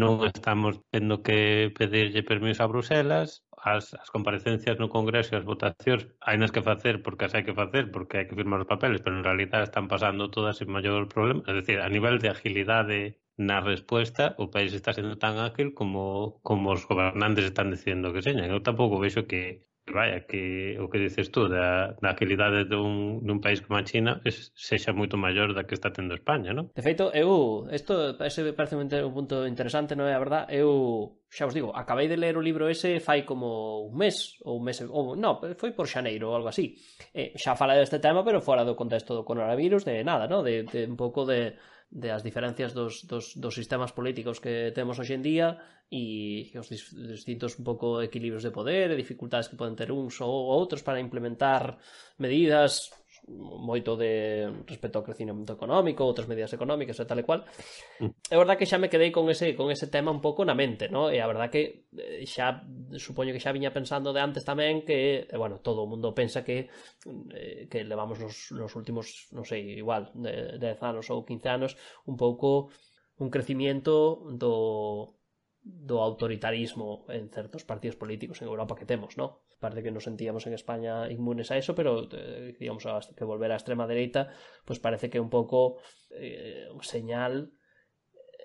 non estamos tendo que pedirlle permiso a Bruselas, as, as comparecencias no Congreso e as votacións hai nas que facer porque as hai que facer, porque hai que firmar os papeles, pero en realidad están pasando todas sin maior problema. É dicir, a nivel de agilidade na resposta, o país está sendo tan ágil como, como os gobernantes están dicendo que señan. Eu tampouco vexo que vaya, que o que dices tú da, da agilidade dun, dun país como a China es, sexa moito maior da que está tendo España, non? De feito, eu, isto ese parece un, un punto interesante, non é a verdad? Eu, xa os digo, acabei de ler o libro ese fai como un mes, ou un mes, ou, non, foi por xaneiro ou algo así. Eh, xa fala deste tema, pero fora do contexto do coronavirus, de nada, non? De, de un pouco de, de as diferencias dos, dos, dos sistemas políticos que temos hoxe en día e os dis, distintos un pouco equilibrios de poder e dificultades que poden ter uns ou outros para implementar medidas moito de respecto ao crecimento económico, outras medidas económicas e tal e cual. Mm. É verdad que xa me quedei con ese con ese tema un pouco na mente, ¿no? E a verdad que eh, xa supoño que xa viña pensando de antes tamén que, bueno, todo o mundo pensa que eh, que levamos nos, nos últimos, non sei, igual, 10 anos ou 15 anos un pouco un crecimiento do do autoritarismo en certos partidos políticos en Europa que temos, ¿no? parece que nos sentíamos en España inmunes a eso, pero eh, digamos que volver a extrema dereita, pues parece que un poco eh, un señal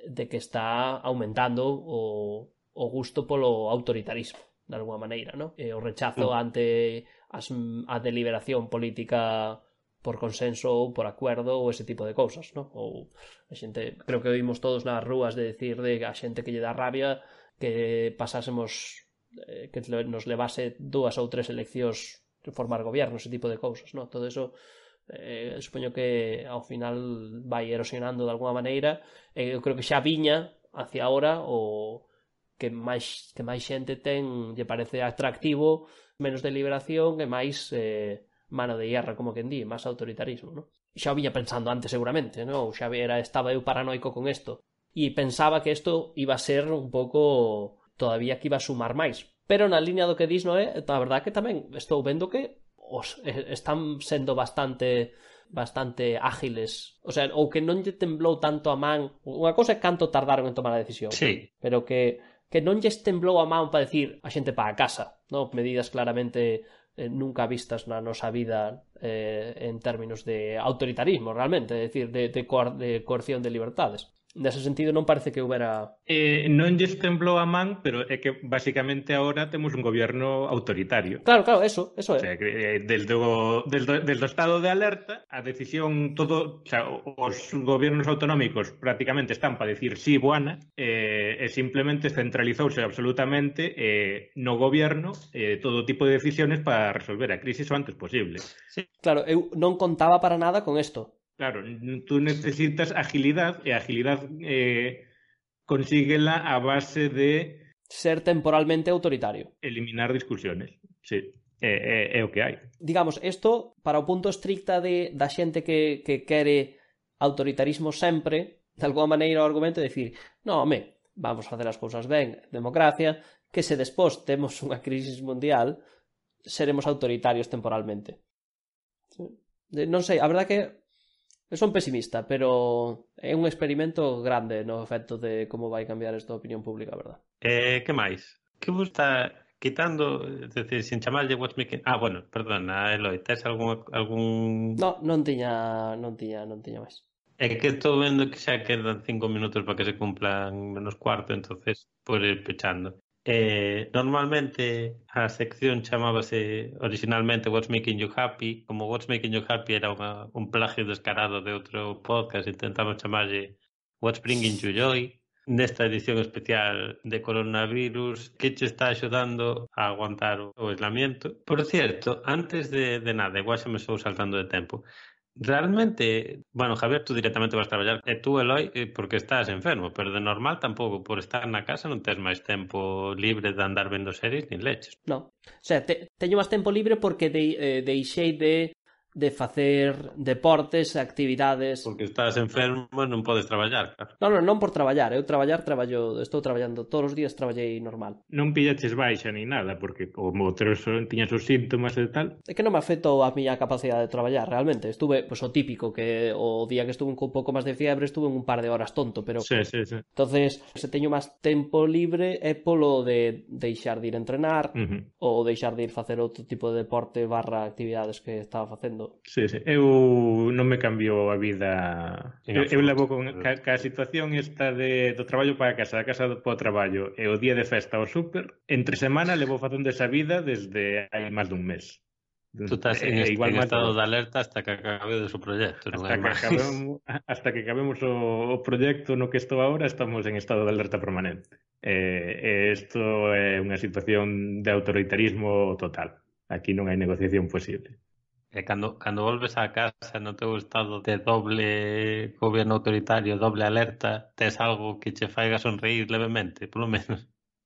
de que está aumentando o, o gusto polo autoritarismo, de alguna maneira, ¿no? Eh, o rechazo mm. ante as, a deliberación política por consenso ou por acuerdo ou ese tipo de cousas, ¿no? Ou a xente, creo que oímos todos nas rúas de decir de a xente que lle dá rabia que pasásemos Eh, que nos levase dúas ou tres eleccións formar gobernos, ese tipo de cousas, non? Todo eso eh, supoño que ao final vai erosionando de alguna maneira eh, eu creo que xa viña hacia ahora o que máis que máis xente ten lle parece atractivo menos deliberación e máis eh, mano de guerra, como que en di, máis autoritarismo, ¿no? Xa o viña pensando antes seguramente, ¿no? Xa era, estaba eu paranoico con isto. E pensaba que isto iba a ser un pouco todavía que iba a sumar máis. Pero na liña do que dis, Noé, a verdad que tamén estou vendo que os eh, están sendo bastante bastante ágiles, o sea, ou que non lle temblou tanto a man. Unha cousa é canto tardaron en tomar a decisión, sí. pero que que non lle temblou a man para decir a xente para a casa, no? medidas claramente eh, nunca vistas na nosa vida eh, en términos de autoritarismo realmente, é dicir, de, de, coer, de coerción de libertades. Nese sentido non parece que houbera... Eh, non lles temblou a man, pero é que basicamente agora temos un goberno autoritario. Claro, claro, eso, eso é. O sea, que, eh, del, do, del, do, del do estado de alerta, a decisión todo... O sea, os gobiernos autonómicos prácticamente están para decir sí, buana, eh, e simplemente centralizouse absolutamente eh, no goberno eh, todo tipo de decisiones para resolver a crisis o antes posible. Sí, claro, eu non contaba para nada con isto Claro, tú necesitas agilidad e agilidad eh, consíguela a base de... Ser temporalmente autoritario. Eliminar discusiones, sí. É, é, é o que hai. Digamos, isto para o punto estricta de, da xente que, que quere autoritarismo sempre, de alguma maneira o argumento é dicir, no, home, vamos a facer as cousas ben, democracia, que se despois temos unha crisis mundial, seremos autoritarios temporalmente. Non sei, a verdad que Eu son pesimista, pero é un experimento grande no efecto de como vai cambiar esta opinión pública, verdad? Eh, que máis? Que vos está quitando, decir, sin chamarlle watchmaking... Ah, bueno, perdona, Eloi, tes algún... algún... No, non tiña, non tiña, non tiña máis. É que estou vendo que xa quedan cinco minutos para que se cumplan menos cuarto, entonces por ir pechando. Eh, normalmente a sección chamábase originalmente What's Making You Happy como What's Making You Happy era unha, un plagio descarado de outro podcast intentamos chamarlle What's Bringing You Joy nesta edición especial de coronavirus que che está axudando a aguantar o aislamiento. Por cierto, antes de, de nada, igual xa me estou saltando de tempo, Realmente, bueno, Javier, tú directamente vas a traballar e eh, tú, Eloi, eh, porque estás enfermo, pero de normal tampouco, por estar na casa non tens máis tempo libre de andar vendo series nin leches. No, o sea, te, teño máis tempo libre porque de, eh, deixei de de facer deportes, actividades. Porque estás enfermo e non podes traballar, claro. Non, non, non por traballar, eu traballar traballo, estou traballando todos os días traballei normal. Non pillaches baixa ni nada, porque como só tiñas os síntomas e tal. É que non me afectou a miña capacidade de traballar, realmente. Estuve, pois, pues, o típico, que o día que estuve un pouco máis de fiebre estuve un par de horas tonto, pero... Sí, sí, sí. Entonces, se teño máis tempo libre é polo de deixar de ir entrenar uh -huh. ou deixar de ir facer outro tipo de deporte barra actividades que estaba facendo Sí, sí. Eu non me cambiou a vida. Eu, eu levo con ca, ca situación esta de, do traballo para a casa, da casa para o traballo e o día de festa ao súper, entre semana levo facendo esa vida desde hai máis dun mes. Tú estás en, eh, igual en estado de alerta hasta que acabe o seu proxecto. Hasta, que acabemos, hasta que acabemos o, o proxecto no que estou agora, estamos en estado de alerta permanente. Eh, isto eh, é unha situación de autoritarismo total. Aquí non hai negociación posible. E cando, cando volves á casa no teu estado de doble goberno autoritario, doble alerta, tes algo que che faiga sonreír levemente, polo menos.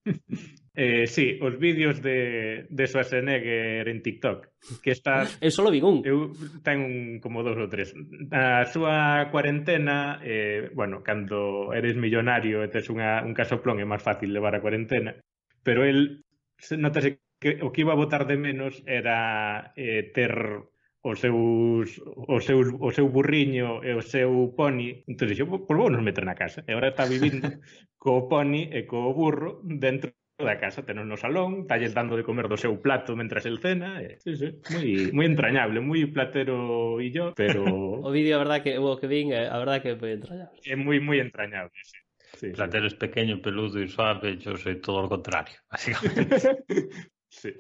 Eh, sí, os vídeos de, de Schwarzenegger en TikTok que está... Ah, eu só vi un Eu ten como dous ou tres A súa cuarentena eh, Bueno, cando eres millonario E tes unha, un casoplón é máis fácil levar a cuarentena Pero el Notase que o que iba a votar de menos Era eh, ter os seus, os seus, o seu burriño e o seu poni, entón dixo, pois vou nos meter na casa. E agora está vivindo co poni e co burro dentro da casa, tenos no salón, talles dando de comer do seu plato mentras el cena, e, sí, sí, moi, moi entrañable, moi platero e yo, pero... o vídeo, a verdad que, o que vin, a verdad que é moi entrañable. É moi, moi entrañable, sí. Sí, Platero sí. es pequeño, peludo e suave, yo soy todo lo contrario, básicamente. sí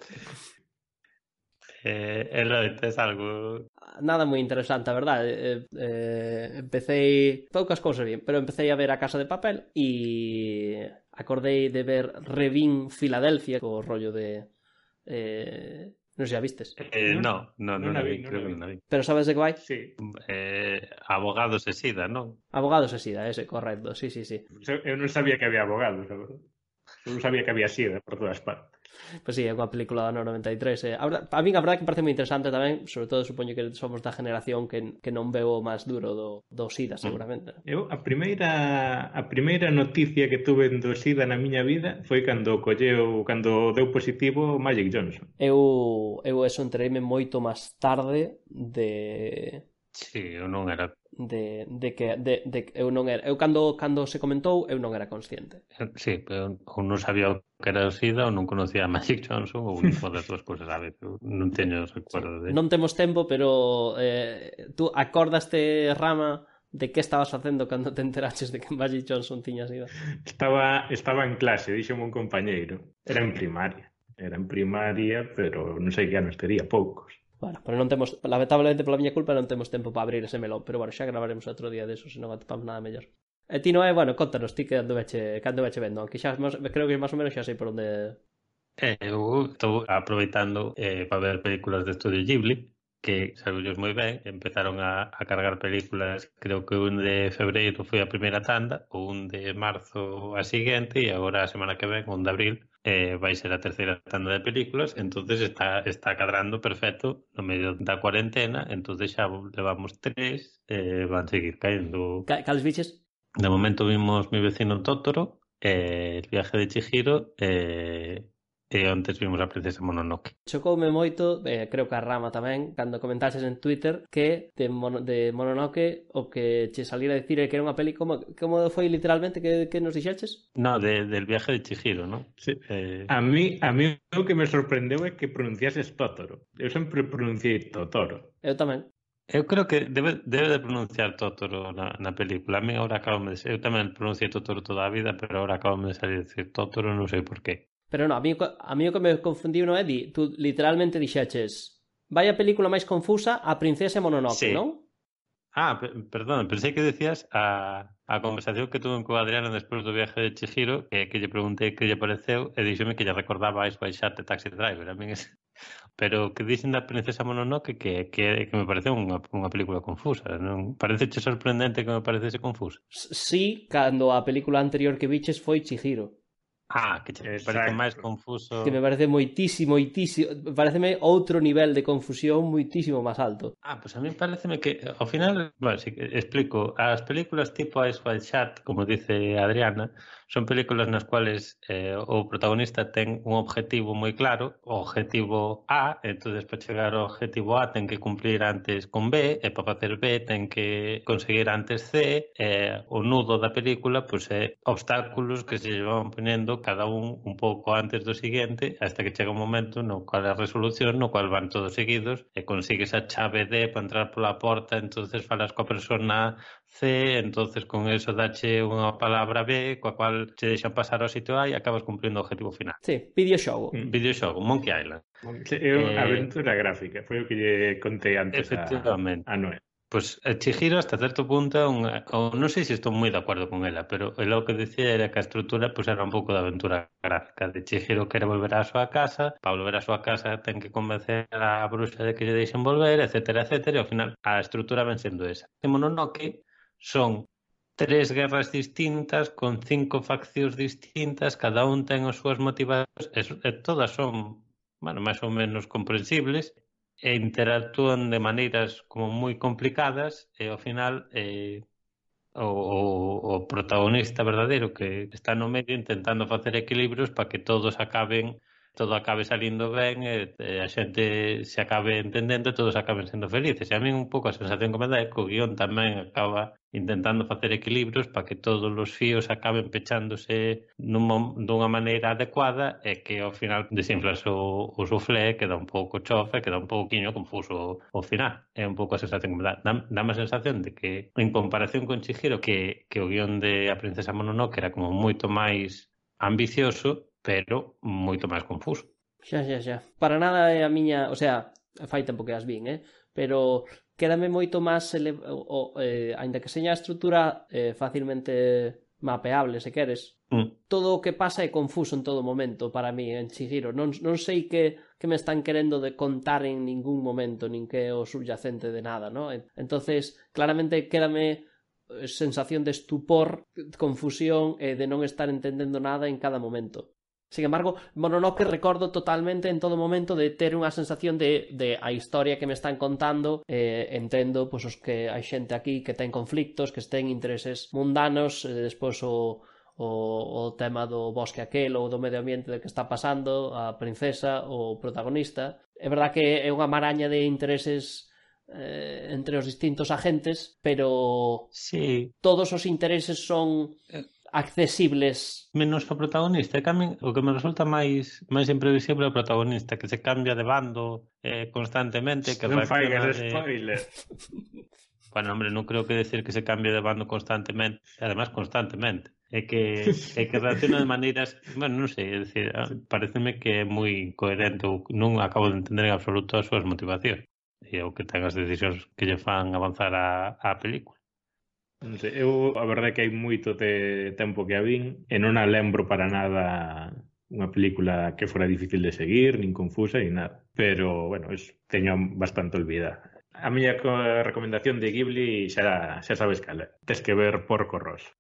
eh, e redes algo... Nada moi interesante, a verdade. Eh, eh, empecé poucas cousas bien, pero empecé a ver A Casa de Papel e acordei de ver Revin Filadelfia, co rollo de... Eh, non sei, a vistes? Eh, no, no, non, non, non, vi, vi, creo que non vi. Pero sabes de que vai? Sí. Eh, abogados e sida, non? Abogados e sida, ese, correcto, sí, sí, sí. Eu non sabía que había abogados, non sabía que había sida eh, por todas partes. Pois sí, é unha película do 93. Eh. A, a mí a verdade que parece moi interesante tamén, sobre todo supoño que somos da generación que, que non veo o máis duro do, do SIDA, mm. seguramente. Eu a primeira a primeira noticia que tuve do SIDA na miña vida foi cando colleu, cando deu positivo Magic Johnson. Eu eu eso entreime moito máis tarde de Sí, eu non era de, de que de, de eu non era, eu cando cando se comentou, eu non era consciente. Sí, pero eu non sabía o que era o SIDA, ou non conocía a Magic Johnson, ou unha das dúas cousas, sabes? Eu non teño recuerdo sí. de. Non temos tempo, pero eh tú acordaste Rama de que estabas facendo cando te enteraches de que Magic Johnson tiña SIDA? Estaba estaba en clase, díxome un compañeiro. Era en primaria. Era en primaria, pero non sei que anos tería, poucos Bueno, pero non temos, lamentablemente pola miña culpa non temos tempo para abrir ese melón, pero bueno, xa gravaremos outro día deso, se non atopamos nada mellor. E ti non é, bueno, contanos ti que ando veche, que ando veche vendo, aunque xa creo que máis ou menos xa sei por onde... Eh, eu estou aproveitando eh, para ver películas de Estudio Ghibli, que sabeullos moi ben, empezaron a, a cargar películas, creo que un de febreiro foi a primeira tanda, un de marzo a seguinte, e agora a semana que ven, un de abril, eh, vai ser a terceira tanda de películas, entonces está está cadrando perfecto no medio da cuarentena, entonces xa levamos tres, eh, van seguir caendo. Ca cales biches? De momento vimos Mi vecino Totoro, eh, El viaje de Chihiro, eh, E antes vimos a princesa Mononoke. Chocoume moito, eh, creo que a Rama tamén, cando comentases en Twitter que de, Mono, de Mononoke o que che salira a dicir que era unha peli como, como foi literalmente que, que nos dixeches? No, de, del viaje de Chihiro, ¿no? Sí. Eh... A mí a mí o que me sorprendeu é que pronunciases Totoro. Eu sempre pronunciei Totoro. Eu tamén. Eu creo que debe, debe de pronunciar Totoro na, na película. A mí agora acabo de... Eu tamén pronunciei Totoro toda a vida, pero agora acabo de salir de decir Totoro, non sei por qué. Pero no, a mí, a mí o que me confundiu non é di, tú literalmente dixeches vai a película máis confusa a Princesa Mononoke, sí. non? Ah, perdón, pensei que decías a, a conversación que tuve con Adriano despois do viaje de Chihiro, que, que lle preguntei que lle pareceu e díxome que lle recordaba Ice Shot de Taxi Driver. A mí es... Pero que dicen da Princesa Mononoke que, que, que me pareceu unha, unha película confusa. Non? Parece sorprendente que me parecese confusa. Sí, cando a película anterior que viches foi Chihiro. Ah, que te parece máis confuso. Que me parece moitísimo, moitísimo, pareceme outro nivel de confusión muitísimo máis alto. Ah, pois pues a mí pareceme que ao final, bueno, si, explico, as películas tipo Ice White Chat, como dice Adriana, son películas nas cuales eh, o protagonista ten un objetivo moi claro, o objetivo A, entonces para chegar ao objetivo A ten que cumplir antes con B, e para facer B ten que conseguir antes C, e o nudo da película pois pues, é obstáculos que se van ponendo cada un un pouco antes do seguinte, hasta que chega un momento no cual a resolución, no cual van todos seguidos, e consigues a chave D para entrar pola porta, entonces falas coa persona C, entonces con eso dache unha palabra B, coa cual che deixan pasar ao sitio A e acabas cumprindo o objetivo final. Sí, videoxogo. Mm, videoxogo, Monkey Island. É unha eh... aventura gráfica, foi o que lle contei antes a, a Noé. Pois pues, eh, Chihiro hasta certo punto unha... o, non sei se estou moi de acordo con ela, pero ela o que decía era que a estrutura pues, era un pouco de aventura gráfica de Chihiro quere volver á súa casa, para volver á súa casa ten que convencer a bruxa de que lle deixen volver, etc, etc, e ao final a estrutura ven sendo esa. Temos no que son tres guerras distintas con cinco faccións distintas, cada un ten as súas motivacións, e todas son, bueno, máis ou menos comprensibles, e interactúan de maneiras como moi complicadas, e ao final eh, o, o, o protagonista verdadeiro que está no medio intentando facer equilibrios para que todos acaben todo acabe salindo ben e, e a xente se acabe entendendo e todos acaben sendo felices. E a min un pouco a sensación que me dá é que o guión tamén acaba intentando facer equilibrios para que todos os fíos acaben pechándose numa, dunha maneira adecuada e que ao final desinflas o, o soufflé, queda un pouco chofe, queda un pouquiño confuso ao final. É un pouco a sensación que me dá. Dá a sensación de que, en comparación con Chihiro, que, que o guión de A Princesa Mononoke era como moito máis ambicioso, pero moito máis confuso. Xa, xa, xa. Para nada é a miña, o sea, fai tempo que as vin, eh? pero quédame moito máis ele... o, o, eh, ainda que seña a estrutura eh, facilmente mapeable, se queres. Mm. Todo o que pasa é confuso en todo momento para mí en Chihiro. Non, non sei que, que me están querendo de contar en ningún momento, nin que é o subyacente de nada, ¿no? Entonces, claramente quédame eh, sensación de estupor, confusión e de non estar entendendo nada en cada momento. Sin embargo, Mononoke recordo totalmente en todo momento de ter unha sensación de, de a historia que me están contando, eh, entendo pois, os que hai xente aquí que ten conflictos, que ten intereses mundanos, eh, despois o, o, o tema do bosque aquel ou do medio ambiente de que está pasando a princesa ou protagonista é verdad que é unha maraña de intereses eh, entre os distintos agentes pero sí. todos os intereses son eh, accesibles. Menos o protagonista, cambien, o que me resulta máis máis imprevisible é o protagonista, que se cambia de bando eh, constantemente. Que non fai que spoiler. Bueno, hombre, non creo que decir que se cambie de bando constantemente, además constantemente. É que, é que reacciona de maneiras, bueno, non sei, é dicir, ah, pareceme que é moi coherente ou non acabo de entender en absoluto as súas motivacións e o que ten as decisións que lle fan avanzar a, a película. Non sei, eu a verdade é que hai moito de tempo que a vin e non a lembro para nada unha película que fora difícil de seguir, nin confusa, nin nada. Pero, bueno, es, teño bastante olvidada. A miña recomendación de Ghibli xa, xa sabes cal é. Tes que ver Porco Rosso.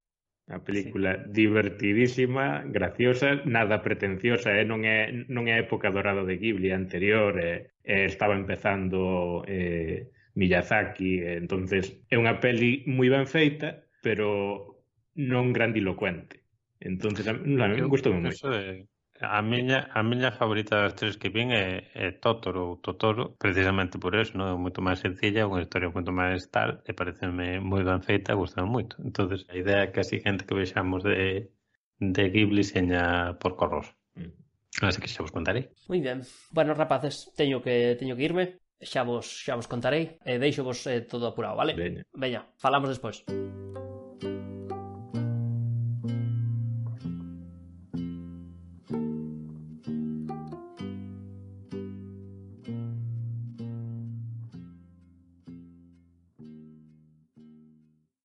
A película sí. divertidísima, graciosa, nada pretenciosa, eh? non é non é época dorada de Ghibli anterior, eh? Eh, estaba empezando eh, Miyazaki, entonces é unha peli moi ben feita, pero non grandilocuente. Entonces, a, a mí gustoume moito. é A miña, a miña favorita das tres que vin é, é Totoro ou Totoro, precisamente por eso, non? É moito máis sencilla, unha historia moito máis tal, e pareceme moi ben feita, gustame moito. entonces a idea é que a seguinte que vexamos de, de Ghibli seña por corros. Mm. Así que xa vos contarei. Moi ben. Bueno, rapaces, teño que teño que irme xa vos, xa vos contarei e deixo vos eh, todo apurado, vale? Veña. Veña, falamos despois.